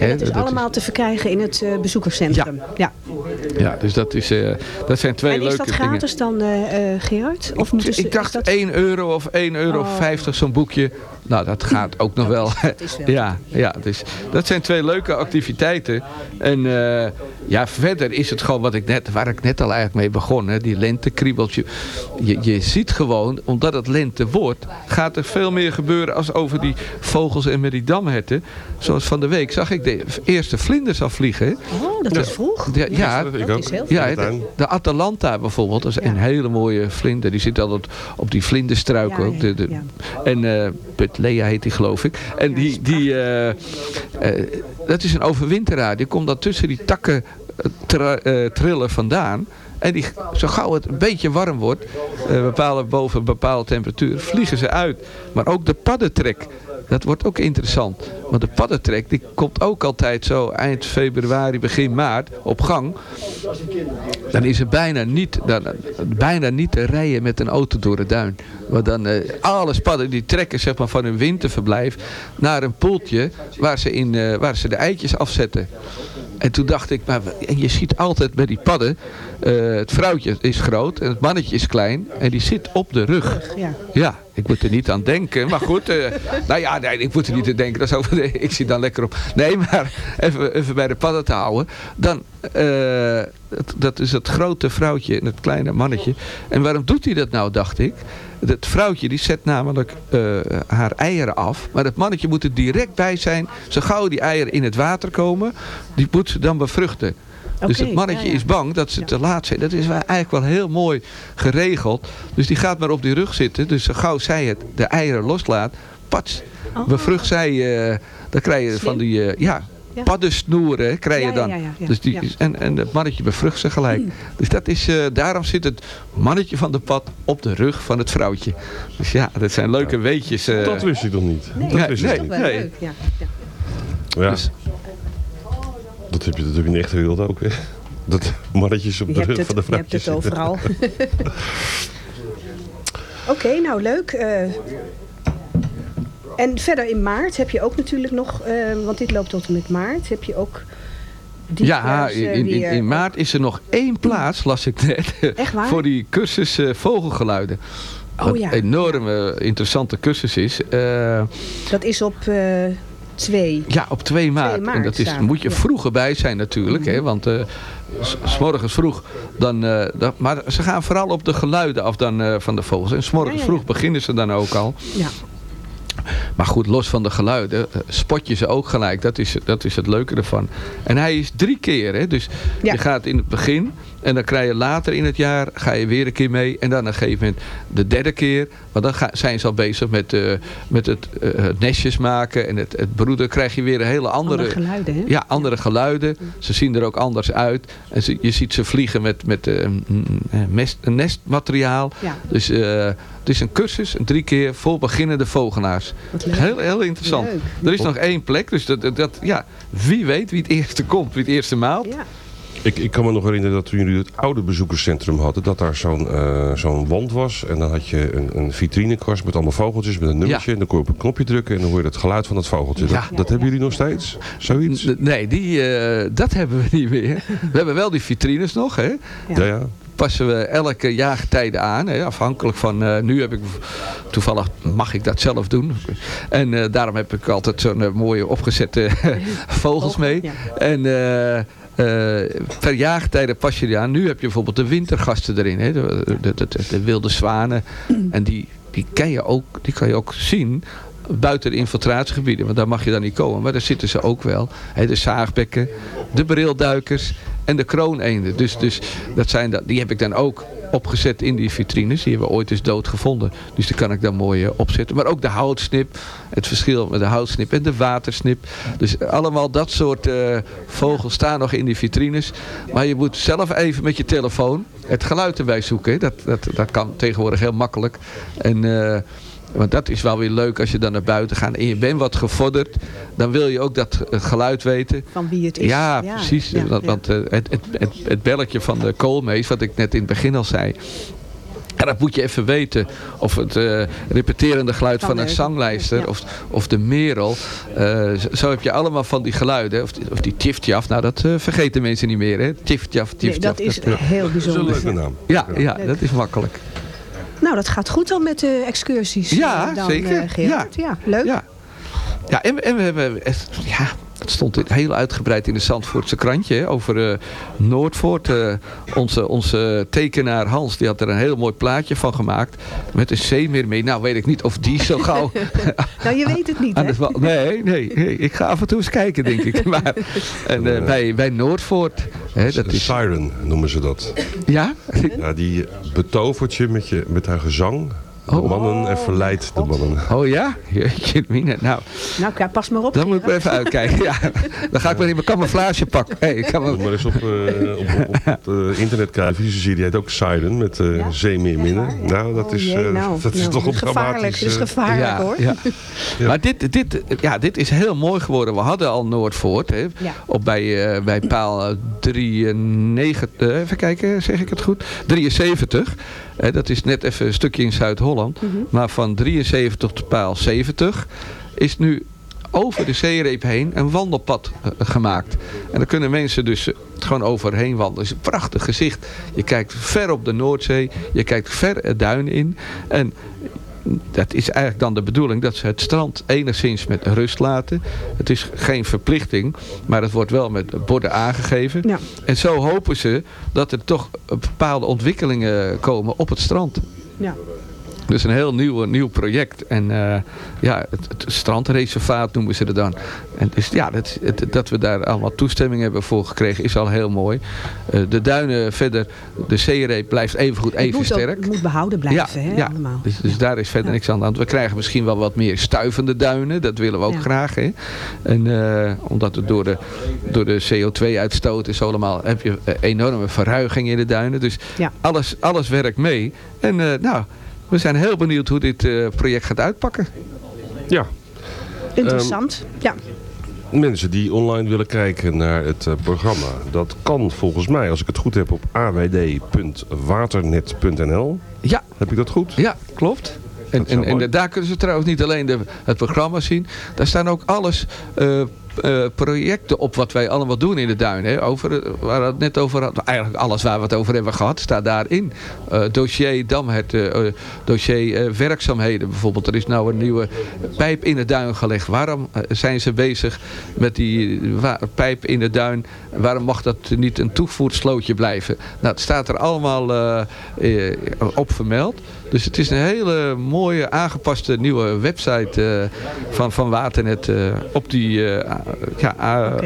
En het is dat allemaal is... te verkrijgen in het uh, bezoekerscentrum. Ja. ja. Ja. dus dat, is, uh, dat zijn twee leuke dingen. En is dat gratis dingen. dan, uh, Gerard? Of ik, ik dacht dat... 1 euro of 1,50 euro oh. zo'n boekje. Nou, dat gaat ook nog wel. ja, ja dus dat zijn twee leuke activiteiten. En uh, ja, verder is het gewoon wat ik net, waar ik net al eigenlijk mee begon. Hè, die lentekriebeltje. Je, je ziet gewoon, omdat het lente wordt, gaat er veel meer gebeuren als over die vogels en met die damherten. Zoals van de week zag ik de eerste vlinders afvliegen. Oh, dat is vroeg. Ja, ja, dat, dat is heel ja de, de, Atalanta bijvoorbeeld, dat is een hele mooie vlinder. Die zit altijd op die vlinderstruik ja, ook. De, de, en uh, Lea heet die geloof ik. En die, die uh, uh, dat is een overwinteraar. Die komt dan tussen die takken uh, trillen vandaan. En die, zo gauw het een beetje warm wordt, bepalen boven een bepaalde temperatuur, vliegen ze uit. Maar ook de paddentrek, dat wordt ook interessant. Want de paddentrek die komt ook altijd zo eind februari, begin maart op gang. Dan is het bijna niet, dan, bijna niet te rijden met een auto door de duin. Want dan uh, alle padden die trekken zeg maar, van hun winterverblijf naar een poeltje waar ze, in, uh, waar ze de eitjes afzetten. En toen dacht ik, maar je ziet altijd bij die padden, uh, het vrouwtje is groot en het mannetje is klein en die zit op de rug. Ja, ja ik moet er niet aan denken, maar goed, uh, nou ja, nee, ik moet er niet aan denken, dat is over de, ik zit dan lekker op. Nee, maar even, even bij de padden te houden, dan, uh, dat, dat is het grote vrouwtje en het kleine mannetje. En waarom doet hij dat nou, dacht ik? Het vrouwtje die zet namelijk uh, haar eieren af. Maar het mannetje moet er direct bij zijn. Zo gauw die eieren in het water komen. Die moet ze dan bevruchten. Okay, dus het mannetje ja, ja. is bang dat ze te laat zijn. Dat is eigenlijk wel heel mooi geregeld. Dus die gaat maar op die rug zitten. Dus zo gauw zij het, de eieren loslaat. Pats, oh. bevrucht zij. Uh, dan krijg je van die... Uh, ja, ja. Paddensnoeren krijg je ja, dan. Ja, ja, dus die, en, en het mannetje bevrucht ze gelijk. Mm. Dus dat is, uh, daarom zit het mannetje van de pad op de rug van het vrouwtje. Dus ja, dat zijn leuke weetjes. Uh, dat wist ik nog niet. Nee, dat wist nee, ik niet. Nee. Leuk, ja. Ja. Dus, dat heb je natuurlijk in de echte wereld ook. Hè? Dat mannetjes op je de rug het, van de vrouwtjes Je hebt het overal. Oké, okay, nou leuk. Uh, en verder in maart heb je ook natuurlijk nog, uh, want dit loopt tot en met maart, heb je ook... Ja, in, in, in, maart is er nog één plaats, las ik net, voor die cursus uh, vogelgeluiden. Oh, Wat ja. een enorme interessante cursus is. Uh, dat is op... 2. Ja, op 2 maart. 2 maart en dat is, moet je ja. vroeger bij zijn natuurlijk. Mm -hmm. hè, want uh, s'morgens vroeg. Dan, uh, maar ze gaan vooral op de geluiden af dan, uh, van de vogels. En s'morgens ja, ja, vroeg beginnen ze dan ook al. Ja. Maar goed, los van de geluiden, spot je ze ook gelijk. Dat is, dat is het leuke ervan. En hij is drie keer. Hè? Dus ja. je gaat in het begin en dan krijg je later in het jaar ga je weer een keer mee. En dan op een gegeven moment de derde keer. Want dan ga, zijn ze al bezig met, uh, met het, uh, het, nestjes maken en het, het broeden. krijg je weer een hele andere, andere geluiden. Hè? Ja, andere geluiden. Ze zien er ook anders uit. En ze, je ziet ze vliegen met, met uh, mest, nestmateriaal. Ja. Dus het is een cursus, een drie keer voor beginnende vogelaars. Heel, heel interessant. Leuk. Er is nog één plek. Dus dat, dat, ja, wie weet wie het eerste komt, wie het eerste maalt. Ja. Ik, ik kan me nog herinneren dat toen jullie het oude bezoekerscentrum hadden, dat daar zo'n uh, zo'n wand was. En dan had je een, een vitrinekast met allemaal vogeltjes, met een nummertje. Ja. En dan kon je op een knopje drukken en dan hoor je het geluid van dat vogeltje. Ja. Dat, dat hebben jullie nog steeds? Zoiets? Nee, die, uh, dat hebben we niet meer. We hebben wel die vitrines nog, hè? Ja, ja. passen we elke jaargetijde aan. Hè, afhankelijk van, eh, nu heb ik toevallig, mag ik dat zelf doen. En eh, daarom heb ik altijd zo'n eh, mooie opgezette vogels mee. En... eh, per jaargetijde pas je die aan. Nu heb je bijvoorbeeld de wintergasten erin. Hè? De, de, de, de wilde zwanen. En die, die, kan je ook, die kan je ook zien buiten de infiltratiegebieden. Want daar mag je dan niet komen. Maar daar zitten ze ook wel. Hè? De zaagbekken, de brilduikers en de krooneenden. Dus, dus dat zijn dat, die heb ik dan ook opgezet in die vitrines. Die hebben we ooit eens dood gevonden. Dus die kan ik dan mooi eh, opzetten. Maar ook de houtsnip. Het verschil met de houtsnip en de watersnip. Dus allemaal dat soort eh, vogels staan nog in die vitrines. Maar je moet zelf even met je telefoon het geluid erbij zoeken. Dat, dat, dat kan tegenwoordig heel makkelijk. En... want dat is wel weer leuk als je dan naar buiten gaat en je bent wat gevorderd. Dan wil je ook dat eh, geluid weten. Van wie het is. Ja, precies. ja, want ja. want, eh, het, het, het, het belletje van de koolmees, wat ik net in het begin al zei. En dat moet je even weten. Of het eh, repeterende geluid Van een zanglijster ja. of, of de merel. Eh, zo, heb je allemaal van die geluiden. Of die, of die tjiftjaf. Nou, dat eh, vergeten mensen niet meer. Hè? Tjiftjaf, Nee, tjiftjaf. dat is ja. heel Dat is een bijzonder. leuke naam. Ja, ja, dat is makkelijk. Nou, dat gaat goed dan met de excursies. Ja, eh, dan, zeker. eh, Gerard. Ja. leuk. Ja, ja en, en we hebben... echt- Ja, het stond heel uitgebreid in de Zandvoortse krantje hè, over eh, Noordvoort. Eh, onze, onze tekenaar Hans die had er een heel mooi plaatje van gemaakt. Met een zeemeer mee. Nou weet ik niet of die zo gauw... Nou, je weet het niet, hè? het nee, nee, nee, ik ga af en toe eens kijken denk ik. Maar, en eh, bij, bij Noordvoort... Hè, dat is, Siren noemen ze dat. ja? Ja, die betovert je met, je met haar gezang. De Oh. mannen en verleidt de mannen. Oh ja? Jeetje mine. Nou, Nou, ja, pas maar op. dan moet ik maar even uitkijken. Ja, dan ga ik maar in mijn camouflage pakken. Hey, ik kan wel... maar eens op, eh, op, op, op het eh, internet kijken. Televisie die heet ook Siren met eh Zeemeerminnen. Nou, dat Oh, is, jee, eh, nou, dat is nou, toch dat een is gevaarlijk. Dat is gevaarlijk, hoor. Ja. Maar dit, dit, ja, dit is heel mooi geworden. We hadden al Noordvoort. Hè, Ja. op bij, eh, bij paal eh, 93, eh, even kijken, zeg ik het goed? 73. Eh, dat is net even een stukje in Zuid-Holland. Maar van 73 tot paal 70 is nu over de zeereep heen een wandelpad eh, gemaakt. En daar kunnen mensen dus eh, gewoon overheen wandelen. Het is een prachtig gezicht. Je kijkt ver op de Noordzee. Je kijkt ver het duin in. En dat is eigenlijk dan de bedoeling dat ze het strand enigszins met rust laten. Het is geen verplichting, maar het wordt wel met borden aangegeven. Ja. En zo hopen ze dat er toch bepaalde ontwikkelingen komen op het strand. Ja. Dus een heel nieuw, nieuw project. En eh, ja, het, het strandreservaat noemen ze het dan. En dus ja, dat, het- dat we daar allemaal toestemming hebben voor gekregen is al heel mooi. Eh, de duinen verder, de zeereep blijft even moet ook- sterk. Het moet behouden blijven, hè, ja. allemaal. Dus, dus daar is verder niks aan de hand. We krijgen misschien wel wat meer stuivende duinen. Dat willen we ook Ja. graag. Hè? En, eh, omdat het door de, door de CO2-uitstoot is allemaal, heb je eh, enorme verruiging in de duinen. Dus Ja. alles, alles werkt mee. En eh, nou, we zijn heel benieuwd hoe dit eh, project gaat uitpakken. Ja, Interessant. ja. mensen die online willen kijken naar het eh, programma. Dat kan volgens mij, als ik het goed heb, op awd.waternet.nl. Ja. Heb ik dat goed? Ja, klopt. En, en, en daar kunnen ze trouwens niet alleen de, het programma zien. Daar staan ook alles eh, eh, projecten op wat wij allemaal doen in de duin. Hè. Over, eh, waar we het net over hadden. Eigenlijk alles waar we het over hebben gehad staat daarin. Eh, dossier Damhert, eh, eh, dossier werkzaamheden bijvoorbeeld. Er is nou een nieuwe pijp in de duin gelegd. Waarom zijn ze bezig met die pijp in de duin? Waarom mag dat niet een toevoerslootje blijven? Nou, het staat er allemaal op vermeld. Dus het is een hele mooie aangepaste nieuwe website eh, van, van Waternet eh, op die eh, a- ja,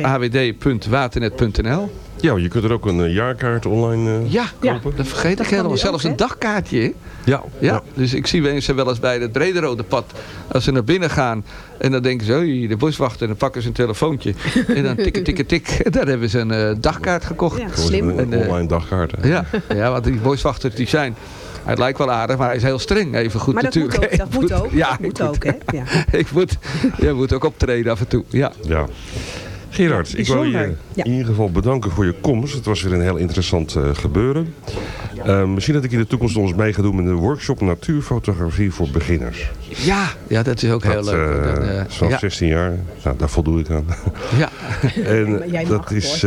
awd.waternet.nl. Ja, je kunt er ook een jaarkaart online eh, Ja, kopen. dat vergeet Dat ik helemaal. Zelfs ook, een dagkaartje. Ja, Ja, dus ik zie mensen wel eens bij het Brederode pad. Als ze naar binnen gaan en dan denken ze, "Oei, de boswachter. En dan pakken ze een telefoontje. en dan tikken, tikken, tik. Daar hebben ze een eh, dagkaart gekocht. Ja, slim. Een, een En, online dagkaart. hè. Ja, ja, want die boswachters die zijn... Hij lijkt wel aardig, maar hij is heel streng. Even goed Maar dat natuurlijk. moet ook, dat moet ook. Ja, dat moet ook, hè. Ja. ik moet, je moet ook optreden af en toe. Ja. Ja. Gerard, ik wil je in ieder geval bedanken voor je komst. Het was weer een heel interessant eh, gebeuren. Eh, misschien dat ik in de toekomst nog eens mee ga doen met een workshop natuurfotografie voor beginners. Ja, ja, dat is ook heel Dat, leuk. vanaf ja, 16 jaar, nou, daar voldoe ik aan. ja. en dat is,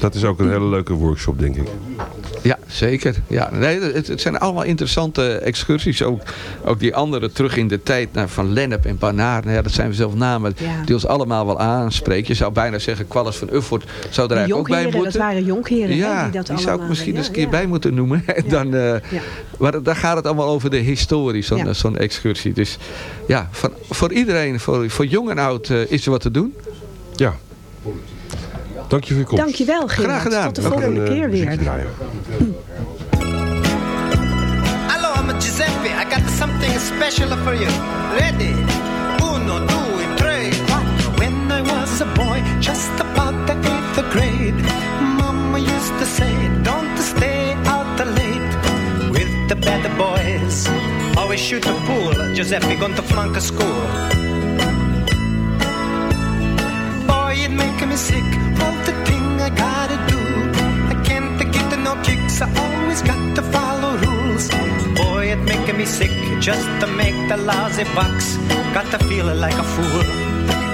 dat is ook een hele leuke workshop, denk ik. Ja, zeker. Ja, nee, het, het zijn allemaal interessante excursies. Ook, ook die andere terug in de tijd naar van Lennep en Banaar. Nou ja, dat zijn zelf namen Ja. die ons allemaal wel aanspreken. Je zou bijna zeggen, Qualis van Uffort zou er eigenlijk ook bij moeten. dat waren jonkheren. Ja, die dat die zou ik misschien ja, eens een keer ja. bij moeten noemen. En dan, eh, Maar daar gaat het allemaal over de historie, zo'n Ja. zo'n excursie. Dus ja, van, voor iedereen, voor, voor jong en oud, eh, is er wat te doen. Ja. Dank je voor je komst. Dankjewel Gerard. Graag gedaan. Tot de volgende keer weer. Hello, I'm Giuseppe. I got something special for you. Ready? Uno, due, tre, quattro. When I was a boy, just about the eighth grade, Mama used to say, don't stay out late with the bad boys. Always shoot the pool. Giuseppe going to flunk a school. It make me sick. All the thing I gotta do. I can't get no kicks. I always got to follow rules. Boy, it make me sick just to make the lousy bucks. Got to feel like a fool.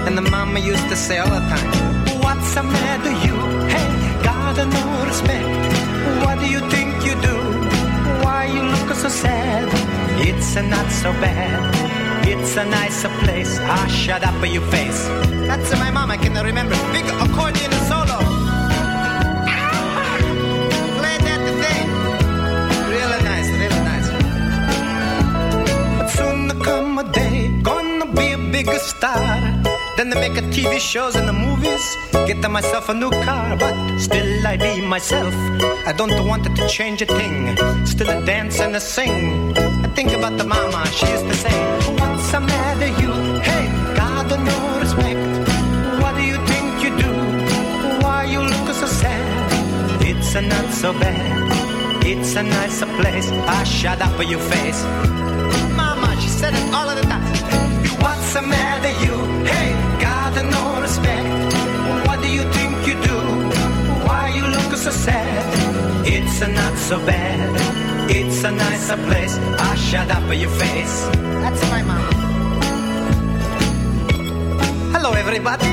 And the mama used to say all the time, What's the matter, you? Hey, got no respect. What do you think you do? Why you look so sad? It's not so bad. It's a nicer place. Ah, shut up, your face. That's my mom. I can remember. Big accordion solo. Play that thing. Really nice, really nice. But soon there come a day, gonna be a big star. Then they make a TV shows and the movies. Get myself a new car, but still I be myself. I don't want to change a thing. Still I dance and I sing. I think about the mama, she used to say, What's the matter, you? Hey, God, no respect. What do you think you do? Why you look so sad? It's not so bad. It's a nicer place. Ah, shut up for your face. Mama, she said it all the time. What's the matter, you? Hey, got no respect. What do you think you do? Why you look so sad? It's not so bad. It's a nicer place. I shut up your face. That's my mom. Hello, everybody.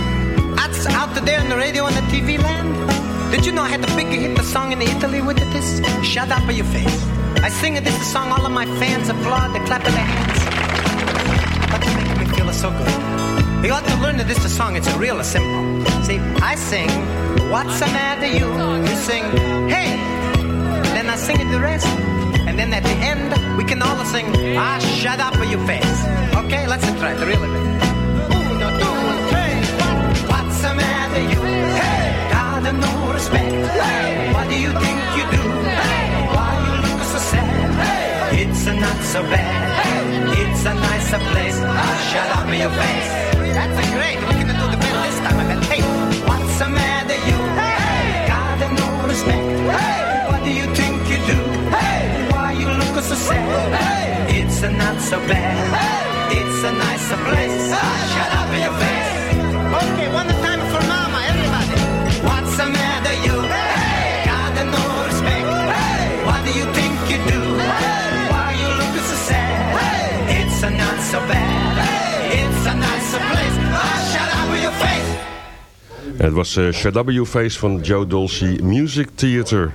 That's out there on the radio and the TV land. Did you know I had the big hit the song in Italy with this? Shut up your face. I sing this song, all of my fans applaud, they clap their hands. It makes me feel so good. You ought to learn that this song, it's real simple. See, I sing, what's the matter you? You sing, hey. Then I sing it the rest. And then at the end, we can all sing, ah, shut up for your face. Okay, let's try it really big. Uno, due, tre, quattro. What's the matter you? Hey, got no respect. Hey, what do you think you do? Hey, why you look so sad? Hey, it's not so bad. Hey, it's a nicer place. Ah, shut up your face. That's great. So sad? Hey, it's not so bad. Hey, it's a nicer place. Ah, shut up your face. Okay, one time for mama, everybody. What's the matter, you? Hey, got no respect. Hey, what do you think you do? Hey, why you look so sad? Hey, it's a not so bad. Hey, it's a nicer place. Shut up your face. Het was eh Shut Up Your Face van Joe Dolce Music Theater.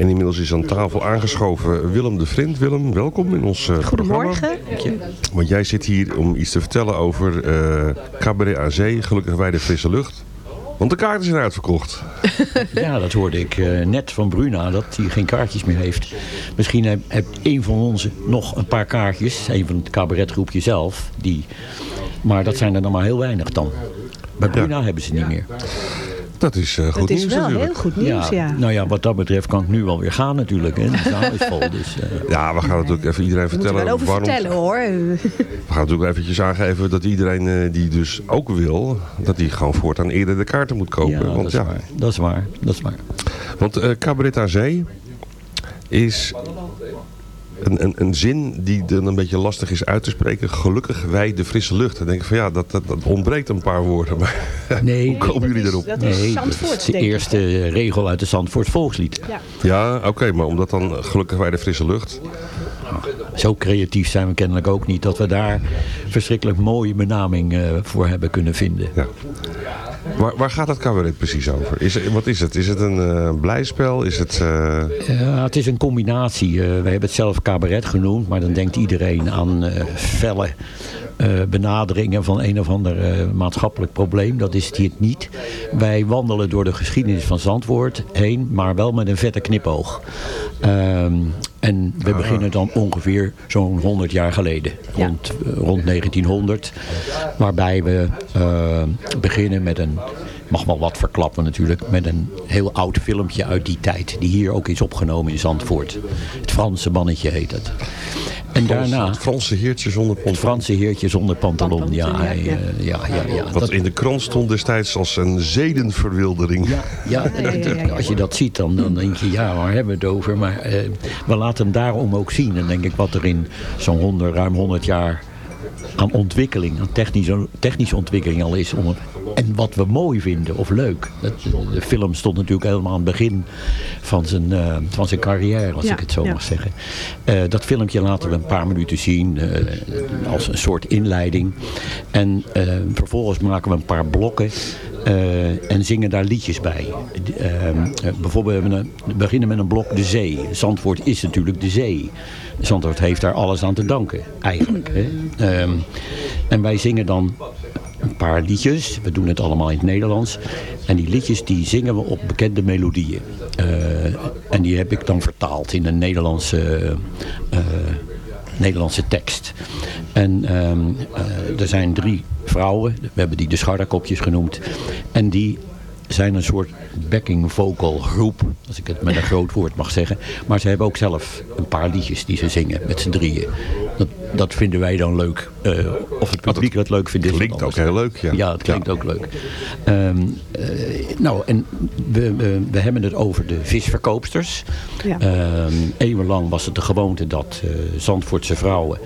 En inmiddels is aan tafel aangeschoven Willem de Vriend. Willem, welkom in ons programma. Goedemorgen. Want jij zit hier om iets te vertellen over eh, Cabaret aan Zee, gelukkig bij de frisse lucht. Want de kaarten zijn uitverkocht. Ja, dat hoorde ik eh, net van Bruna, dat hij geen kaartjes meer heeft. Misschien heb- heeft een van ons nog een paar kaartjes. Een van het cabaretgroepje zelf. Die, maar dat zijn er dan maar heel weinig dan. Bij Bruna hebben ze niet meer. Dat is eh, goed Dat is nieuws wel natuurlijk. heel goed nieuws, ja. Nou ja, wat dat betreft kan ik nu wel weer gaan natuurlijk. Hè. De zaal is vol, dus... eh, Ja, we gaan natuurlijk even iedereen We moeten er vertellen wel over waarom. vertellen hoor. We gaan natuurlijk eventjes aangeven dat iedereen eh, die dus ook wil, dat die gewoon voortaan eerder de kaarten moet kopen. Ja, want dat is ja, waar. Dat is waar. Dat is waar. Want eh Cabaret aan Zee is een, een, een zin die dan een beetje lastig is uit te spreken. Gelukkig wij de frisse lucht. Dan denk ik van ja, dat, dat, dat ontbreekt een paar woorden. Maar Nee, hoe komen jullie erop? dat is nee, Zandvoort, dat is de eerste regel uit de Zandvoort volkslied. Ja. Ja, oké, maar omdat dan gelukkig wij de frisse lucht. Zo creatief zijn we kennelijk ook niet dat we daar verschrikkelijk mooie benaming eh, voor hebben kunnen vinden. Ja. Waar, waar gaat het cabaret precies over? Is, wat is het? Is het een eh, blijspel? Is het... Ja, het is een combinatie. Wij hebben het zelf cabaret genoemd, maar dan denkt iedereen aan felle benaderingen van een of ander maatschappelijk probleem. Dat is dit niet. Wij wandelen door de geschiedenis van Zandvoort heen, maar wel met een vette knipoog. En we beginnen dan ongeveer zo'n 100 jaar geleden, rond, eh, rond 1900. Waarbij we eh, beginnen met een mag wel wat verklappen natuurlijk, met een heel oud filmpje uit die tijd. Die hier ook is opgenomen in Zandvoort. Het Franse mannetje heet het. En daarna... Het Franse heertje zonder pantalon. Het Franse heertje zonder pantalon, ja. hij, ja. ja, ja, ja. Wat in de krant stond destijds als een zedenverwildering. Ja, ja, als je dat ziet, dan, dan denk je, ja, waar hebben we het over? Maar eh, we laten hem daarom ook zien. En denk ik wat er in zo'n 100, ruim 100 jaar aan ontwikkeling, aan technische, technische ontwikkeling al is. Om het, en wat we mooi vinden of leuk. De film stond natuurlijk helemaal aan het begin van zijn, eh, van zijn carrière, als Ja, ik het zo ja. mag zeggen. Eh, dat filmpje laten we een paar minuten zien eh, als een soort inleiding. En vervolgens maken we een paar blokken en zingen daar liedjes bij. Bijvoorbeeld, we beginnen met een blok De Zee. Zandvoort is natuurlijk de zee. Zandvoort heeft daar alles aan te danken, eigenlijk. Hè? Ehm, en wij zingen dan een paar liedjes. We doen het allemaal in het Nederlands. En die liedjes die zingen we op bekende melodieën. Eh, en die heb ik dan vertaald in een Nederlandse, eh, Nederlandse tekst. En ehm, eh, er zijn drie vrouwen. We hebben die de scharrekopjes genoemd. En die zijn een soort backing vocal groep, als ik het met een groot woord mag zeggen. Maar ze hebben ook zelf een paar liedjes die ze zingen met z'n drieën. Dat, dat vinden wij dan leuk. Eh, of het publiek dat leuk vindt. is wat Klinkt ook heel leuk, ja. Ja, het klinkt ook leuk. Ehm, eh, nou, en we, we, we hebben het over de visverkoopsters. Ja. Ehm, eeuwenlang was het de gewoonte dat eh, Zandvoortse vrouwen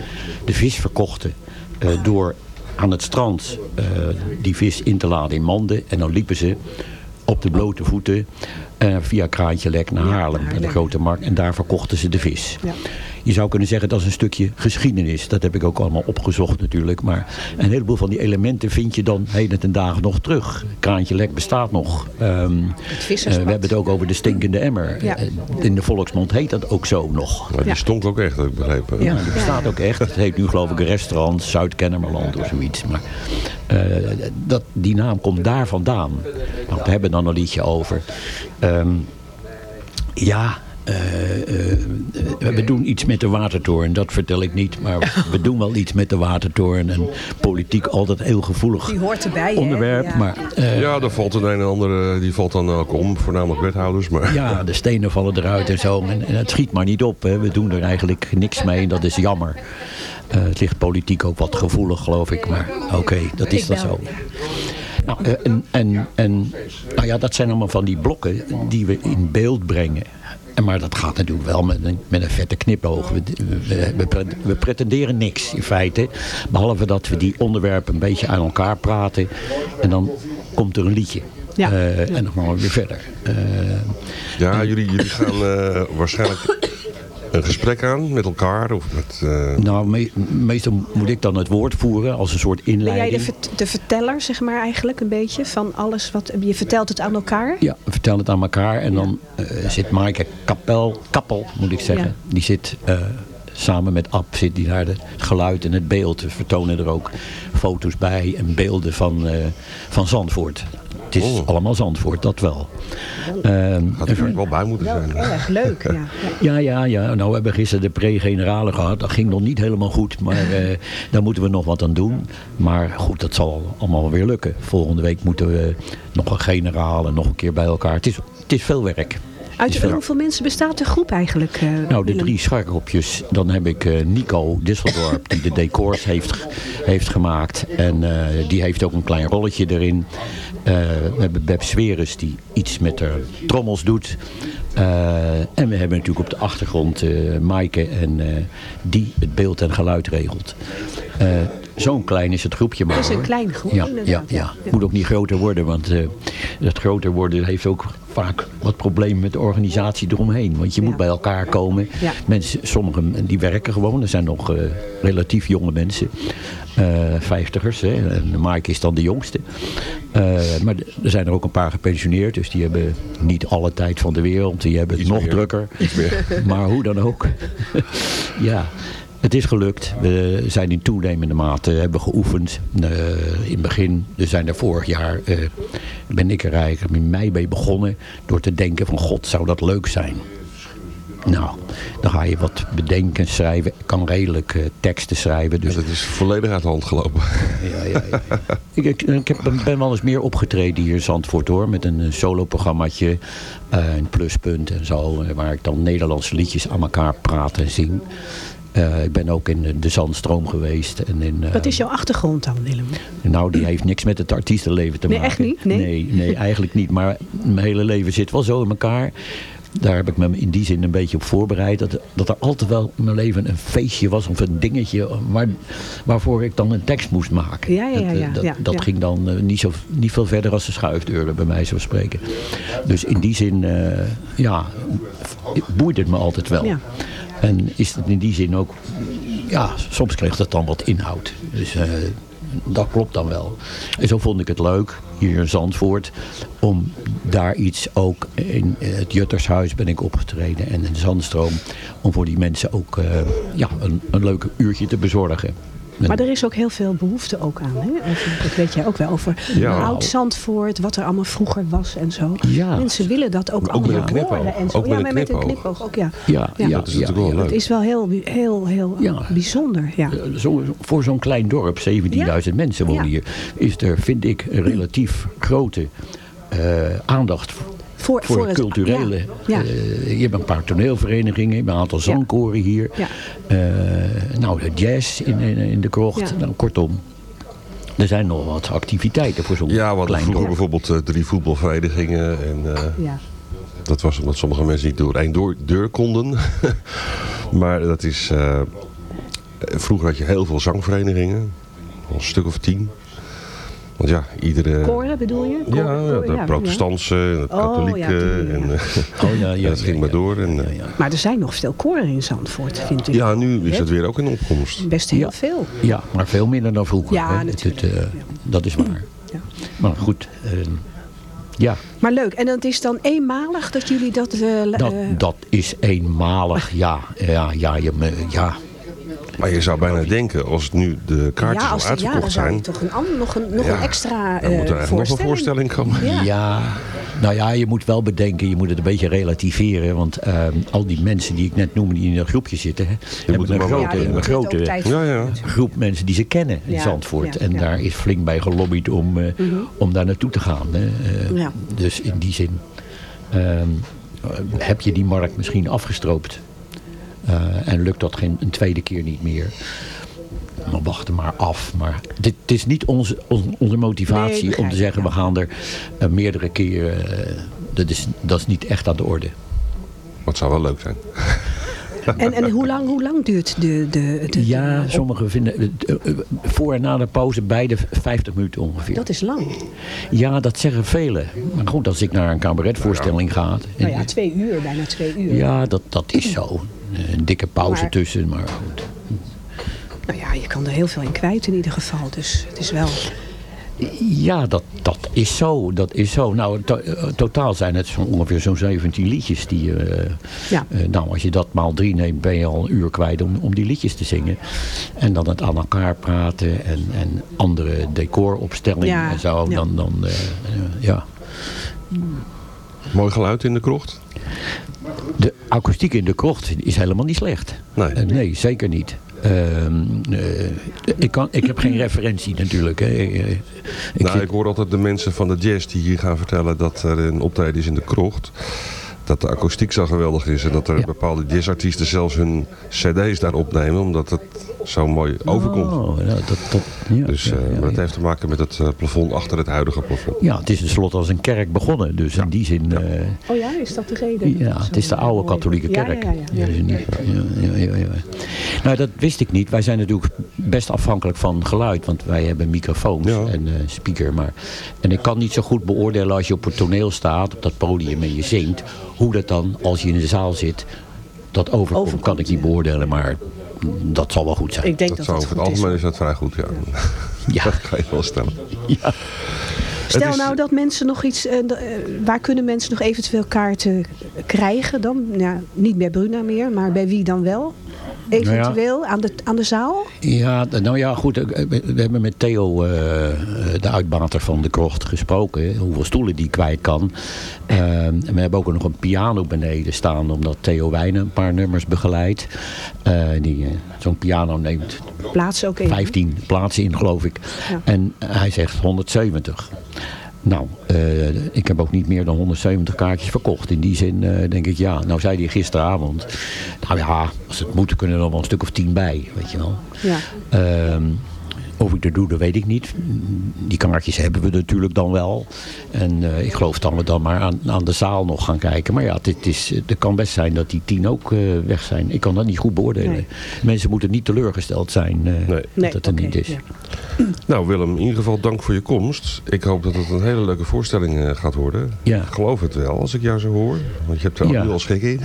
de vis verkochten eh, door aan het strand eh, die vis in te laden in manden. En dan liepen ze op de blote voeten eh, via Kraantje Lek naar Haarlem, naar de grote markt. En daar verkochten ze de vis. Ja. Je zou kunnen zeggen dat is een stukje geschiedenis. Dat heb ik ook allemaal opgezocht natuurlijk. Maar een heleboel van die elementen vind je dan heden ten dagen nog terug. Kraantje Lek bestaat nog. Ehm, eh, we hebben het ook over de stinkende emmer. Ja. Eh, In de volksmond heet dat ook zo nog. Maar die stonk ook echt, heb ik begrepen. Ja, die bestaat ook echt. Het heet nu geloof ik restaurant Zuid-Kennemerland of zoiets. Maar eh, dat, die naam komt daar vandaan. Nou, we hebben dan een liedje over. Ehm, ja, eh, eh, we doen iets met de watertoren. Dat vertel ik niet. Maar we doen wel iets met de watertoren. En politiek altijd heel gevoelig Die hoort erbij, onderwerp. Ja. Maar eh, ja, daar valt een en ander, die valt dan ook om. Voornamelijk wethouders. Maar... Ja, de stenen vallen eruit en zo. En, en het schiet maar niet op. Hè. We doen er eigenlijk niks mee en dat is jammer. Eh, het ligt politiek ook wat gevoelig, geloof ik. Maar oké, dat is wel. zo. Nou, en, en, en nou ja, dat zijn allemaal van die blokken die we in beeld brengen. En maar dat gaat natuurlijk wel met een, met een vette knipoog. We, we, we, pre- we pretenderen niks in feite. Behalve dat we die onderwerpen een beetje aan elkaar praten. En dan komt er een liedje. Ja. Eh, En dan gaan we weer verder. Eh, Ja, jullie, jullie gaan eh, waarschijnlijk een gesprek aan met elkaar. Of met, eh, Nou, me- meestal moet ik dan het woord voeren als een soort Ben jij inleiding. de, de verteller, zeg maar, eigenlijk een beetje van alles wat... Je vertelt het aan elkaar? Ja, we vertellen het aan elkaar. En dan eh, zit Maaike Kapel, Kappel, moet ik zeggen. Ja. Die zit eh, samen met Ab, zit die daar het geluid en het beeld. We vertonen er ook foto's bij en beelden van, eh, van Zandvoort. Het is allemaal Zandvoort, dat wel. Ehm, had er wel bij moeten zijn. Erg leuk, ja. Ja, ja. ja, ja. Nou, we hebben gisteren de pre-generale gehad. Dat ging nog niet helemaal goed, maar eh, daar moeten we nog wat aan doen. Maar goed, dat zal allemaal wel weer lukken. Volgende week moeten we nog een generale, nog een keer bij elkaar. Het is, het is veel werk. Uit hoeveel mensen bestaat de groep eigenlijk? eh, nou, de drie scharkopjes. Dan heb ik eh, Nico Disseldorp, die de decors heeft, heeft gemaakt. En eh, die heeft ook een klein rolletje erin. We hebben Beb Sweres, die iets met de trommels doet. En we hebben natuurlijk op de achtergrond Maaike, en, die het beeld en geluid regelt. Eh, Zo'n klein is het groepje maar. Dat is een hoor. klein groep, ja, Ja, ja. ja. Moet ook niet groter worden, want eh het groter worden heeft ook vaak wat problemen met de organisatie eromheen. Want je moet bij elkaar komen. Ja. Mensen, sommigen die werken gewoon. Er zijn nog eh, relatief jonge mensen. eh, vijftigers. Hè. En Mike is dan de jongste. Eh, maar er zijn er ook een paar gepensioneerd. Dus die hebben niet alle tijd van de wereld. Die hebben het nog meer. drukker. Maar hoe dan ook. ja. Het is gelukt. We zijn in toenemende mate hebben geoefend. Eh, in het begin, we zijn er vorig jaar, eh, ben ik er eigenlijk in mei mee begonnen. Door te denken van god, zou dat leuk zijn? Nou, dan ga je wat bedenken, schrijven. Ik kan redelijk eh, teksten schrijven. Dus Dat is volledig uit de hand gelopen. ja, ja, ja. ik, ik, ik heb, ben wel eens meer opgetreden hier in Zandvoort hoor. Met een eh, soloprogrammaatje. eh een pluspunt en zo. eh, Waar ik dan Nederlandse liedjes aan elkaar praat en zing. Eh, ik ben ook in de, Zandstroom geweest. En in, eh, Wat is jouw achtergrond dan, Willem? nou, die heeft niks met het artiestenleven te Nee, maken. echt niet? Nee? nee? nee, eigenlijk niet. Maar mijn hele leven zit wel zo in elkaar. Daar heb ik me in die zin een beetje op voorbereid. Dat, dat er altijd wel in mijn leven een feestje was of een dingetje waar, waarvoor ik dan een tekst moest maken. Ja, ja, ja, Dat, eh, ja, dat, dat ging dan niet, zo, niet veel verder als de schuifdeuren bij mij zo spreken. Dus in die zin, ja, boeide het me altijd wel. En is het in die zin ook, ja, soms kreeg dat dan wat inhoud. Dus eh, dat klopt dan wel. En zo vond ik het leuk, hier in Zandvoort, om daar iets ook in het Juttershuis ben ik opgetreden en in Zandstroom, om voor die mensen ook eh, ja, een, een leuk uurtje te bezorgen. Maar er is ook heel veel behoefte ook aan. Hè? Over, dat weet jij ook wel. Over Ja. oud Zandvoort, wat er allemaal vroeger was en zo. Ja. Mensen willen dat ook, Ook met allemaal een knipoog. horen En zo. Ook met ja, een maar met een knipoog. ook, ja. Ja, ja, Dat is ja, natuurlijk wel leuk. Het is wel heel, heel, heel Ja. bijzonder. Ja. Zo, voor zo'n klein dorp, 17.000 mensen wonen Ja. hier, is er, vind ik, een relatief grote eh, aandacht Voor, voor, het het culturele. Ja, ja. Eh, je hebt een paar toneelverenigingen, je hebt een aantal zangkoren hier. Ja. Eh, nou, de jazz in, in, in de krocht. Ja. Nou, kortom, er zijn nog wat activiteiten voor zo'n Ja, we hadden klein vroeger dorp. bijvoorbeeld eh, drie voetbalverenigingen. En, eh, ja. Dat was omdat sommige mensen niet door één door, deur konden. maar dat is... eh, vroeger had je heel veel zangverenigingen. Een stuk of tien. Want ja, iedere... Koren bedoel je? Ja, de ja, protestantse, en het Oh, ja, katholieke. die, ja. en, eh, Oh, ja, ja, dat ging ja, maar door. En, eh, ja. Maar er zijn nog veel koren in Zandvoort, vind ik. ja, nu is het weer ook in opkomst. Best heel Ja. veel. Ja, maar veel minder dan vroeger. Ja, hè. natuurlijk. Het, eh, Dat is waar. Ja. Maar goed, eh, ja. Maar leuk. En het is dan eenmalig dat jullie dat... eh, Dat, dat is eenmalig, ja. Ja, ja, je, ja. Maar je zou bijna denken, als het nu de kaartjes ja, al ja, uitverkocht je zijn... toch een, nog een, nog Ja, een extra dan moet er eh, eigenlijk nog een voorstelling komen. Ja. Ja. nou ja, je moet wel bedenken, je moet het een beetje relativeren. Want ehm, al die mensen die ik net noemde, die in een groepje zitten, hè, hebben moet een grote, Ja, een grote Ja, ja. groep mensen die ze kennen in Ja, Zandvoort. ja, en ja. daar is flink bij gelobbyd om, eh, om daar naartoe te gaan. Hè. Eh, Ja. Dus in die zin ehm, heb je die markt misschien afgestroopt. Eh, en lukt dat geen, een tweede keer niet meer. Dan wachten maar af. Maar dit, het is niet onze, onze, Nee, motivatie om te zeggen ja. we gaan er eh, meerdere keren. eh, dat, is, dat is niet echt aan de orde. Maar het zou wel leuk zijn. En, en hoe, lang, hoe lang duurt de... de, de Ja, de- sommigen vinden voor en na de pauze beide 50 minuten ongeveer. Dat is lang. Ja, dat zeggen velen. Maar goed, als ik naar een cabaretvoorstelling ga. Nou ja, twee uur, bijna twee uur. ja, dat, dat is zo. Een dikke pauze Maar- tussen, maar goed. Nou ja, je kan er heel veel in kwijt in ieder geval. Dus het is wel... Ja, dat, dat is zo. Dat is zo. Nou, to- eh, totaal zijn het zo ongeveer zo'n 17 liedjes. Die, eh, Ja. eh, nou, als je dat maal drie neemt, ben je al een uur kwijt om, om die liedjes te zingen. En dan het aan elkaar praten en, en andere decoropstellingen Ja, en zo. ja. Dan, dan eh, eh, ja. Mooi geluid in de krocht. De akoestiek in de krocht is helemaal niet slecht. Nee. Eh, nee, zeker niet. Ehm, eh, ik, kan, ik heb geen referentie natuurlijk. Hè. Eh, Ik nou, zit- ik hoor altijd de mensen van de jazz die hier gaan vertellen dat er een optreden is in de krocht. Dat de akoestiek zo geweldig is en dat er Ja. bepaalde jazzartiesten zelfs hun cd's daar opnemen. Omdat het zo mooi overkomt. Oh, ja, dat, dat, ja, dus, ja, eh, ja, maar dat ja. heeft te maken met het eh, plafond achter het huidige plafond. Ja, het is tenslotte als een kerk begonnen. Dus in die zin... eh, Oh ja, is dat de reden? Ja, het is de oude katholieke kerk. ja, ja, ja. Ja, niet- ja, ja, ja, ja. Nou, dat wist ik niet. Wij zijn natuurlijk best afhankelijk van geluid. Want wij hebben microfoons en eh, speaker. Maar, en ik kan niet zo goed beoordelen als je op het toneel staat, op dat podium en je zingt. Hoe dat dan, als je in de zaal zit, dat overkomt. kan ik niet beoordelen, maar dat zal wel goed zijn. Ik denk dat zou over het algemeen is dat vrij goed, ja. Ja. dat ga je wel stellen. Ja. Stel is- nou dat mensen nog iets, eh, eh, waar kunnen mensen nog eventueel kaarten krijgen dan? Ja, niet bij Bruna meer, maar bij wie dan wel? Eventueel aan, de, aan de zaal? Ja, nou ja, goed. eh, We hebben met Theo, eh, eh, de uitbater van de krocht, gesproken. Hoeveel stoelen die kwijt kan. Eh, en we hebben ook nog een piano beneden staan. Omdat Theo Wijnen een paar nummers begeleidt. Die, Zo'n piano neemt Plaats ook even. 15 plaatsen in, geloof ik. Ja. En hij zegt 170. Nou, eh, ik heb ook niet meer dan 170 kaartjes verkocht. In die zin eh, denk ik, ja, nou zei hij gisteravond. Nou ja, als het moet, kunnen er nog wel een stuk of tien bij, weet je wel. Ja. Ehm, of ik dat doe, dat weet ik niet. Die kaartjes hebben we natuurlijk dan wel. En eh, ik geloof dat we dan maar aan, aan de zaal nog gaan kijken. Maar ja, het, het is, het kan best zijn dat die tien ook eh, weg zijn. Ik kan dat niet goed beoordelen. Nee. Mensen moeten niet teleurgesteld zijn eh, dat Nee, het er niet is. ja. Nou Willem, in ieder geval dank voor je komst. Ik hoop dat het een hele leuke voorstelling eh, gaat worden. Ja. Ik geloof het wel, als ik jou zo hoor. Want je hebt er Ja. nu al schik in.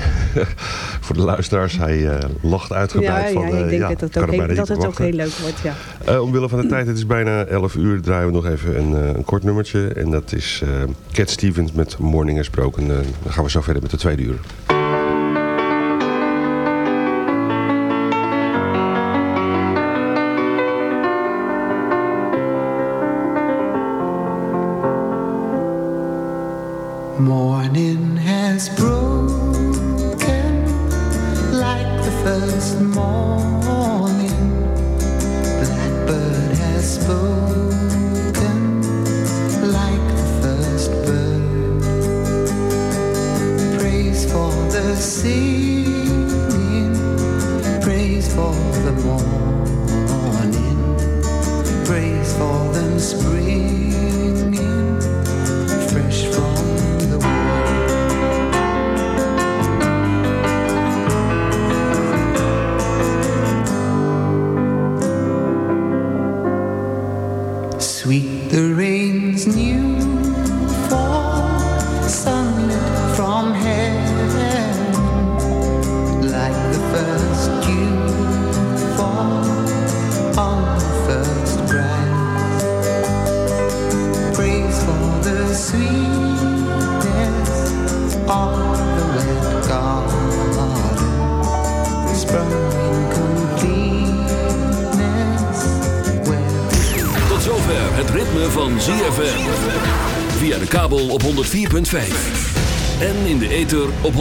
voor de luisteraars, hij eh, lacht uitgebreid Ja, van... ja, ik eh, denk ja, dat het, ook heel, dat het ook heel leuk wordt. Ja. Eh, omwille van de tijd, het is bijna 11 uur, draaien we nog even een, eh, een kort nummertje. En dat is eh Cat Stevens met Morning has Broken. Eh, dan gaan we zo verder met de tweede uur.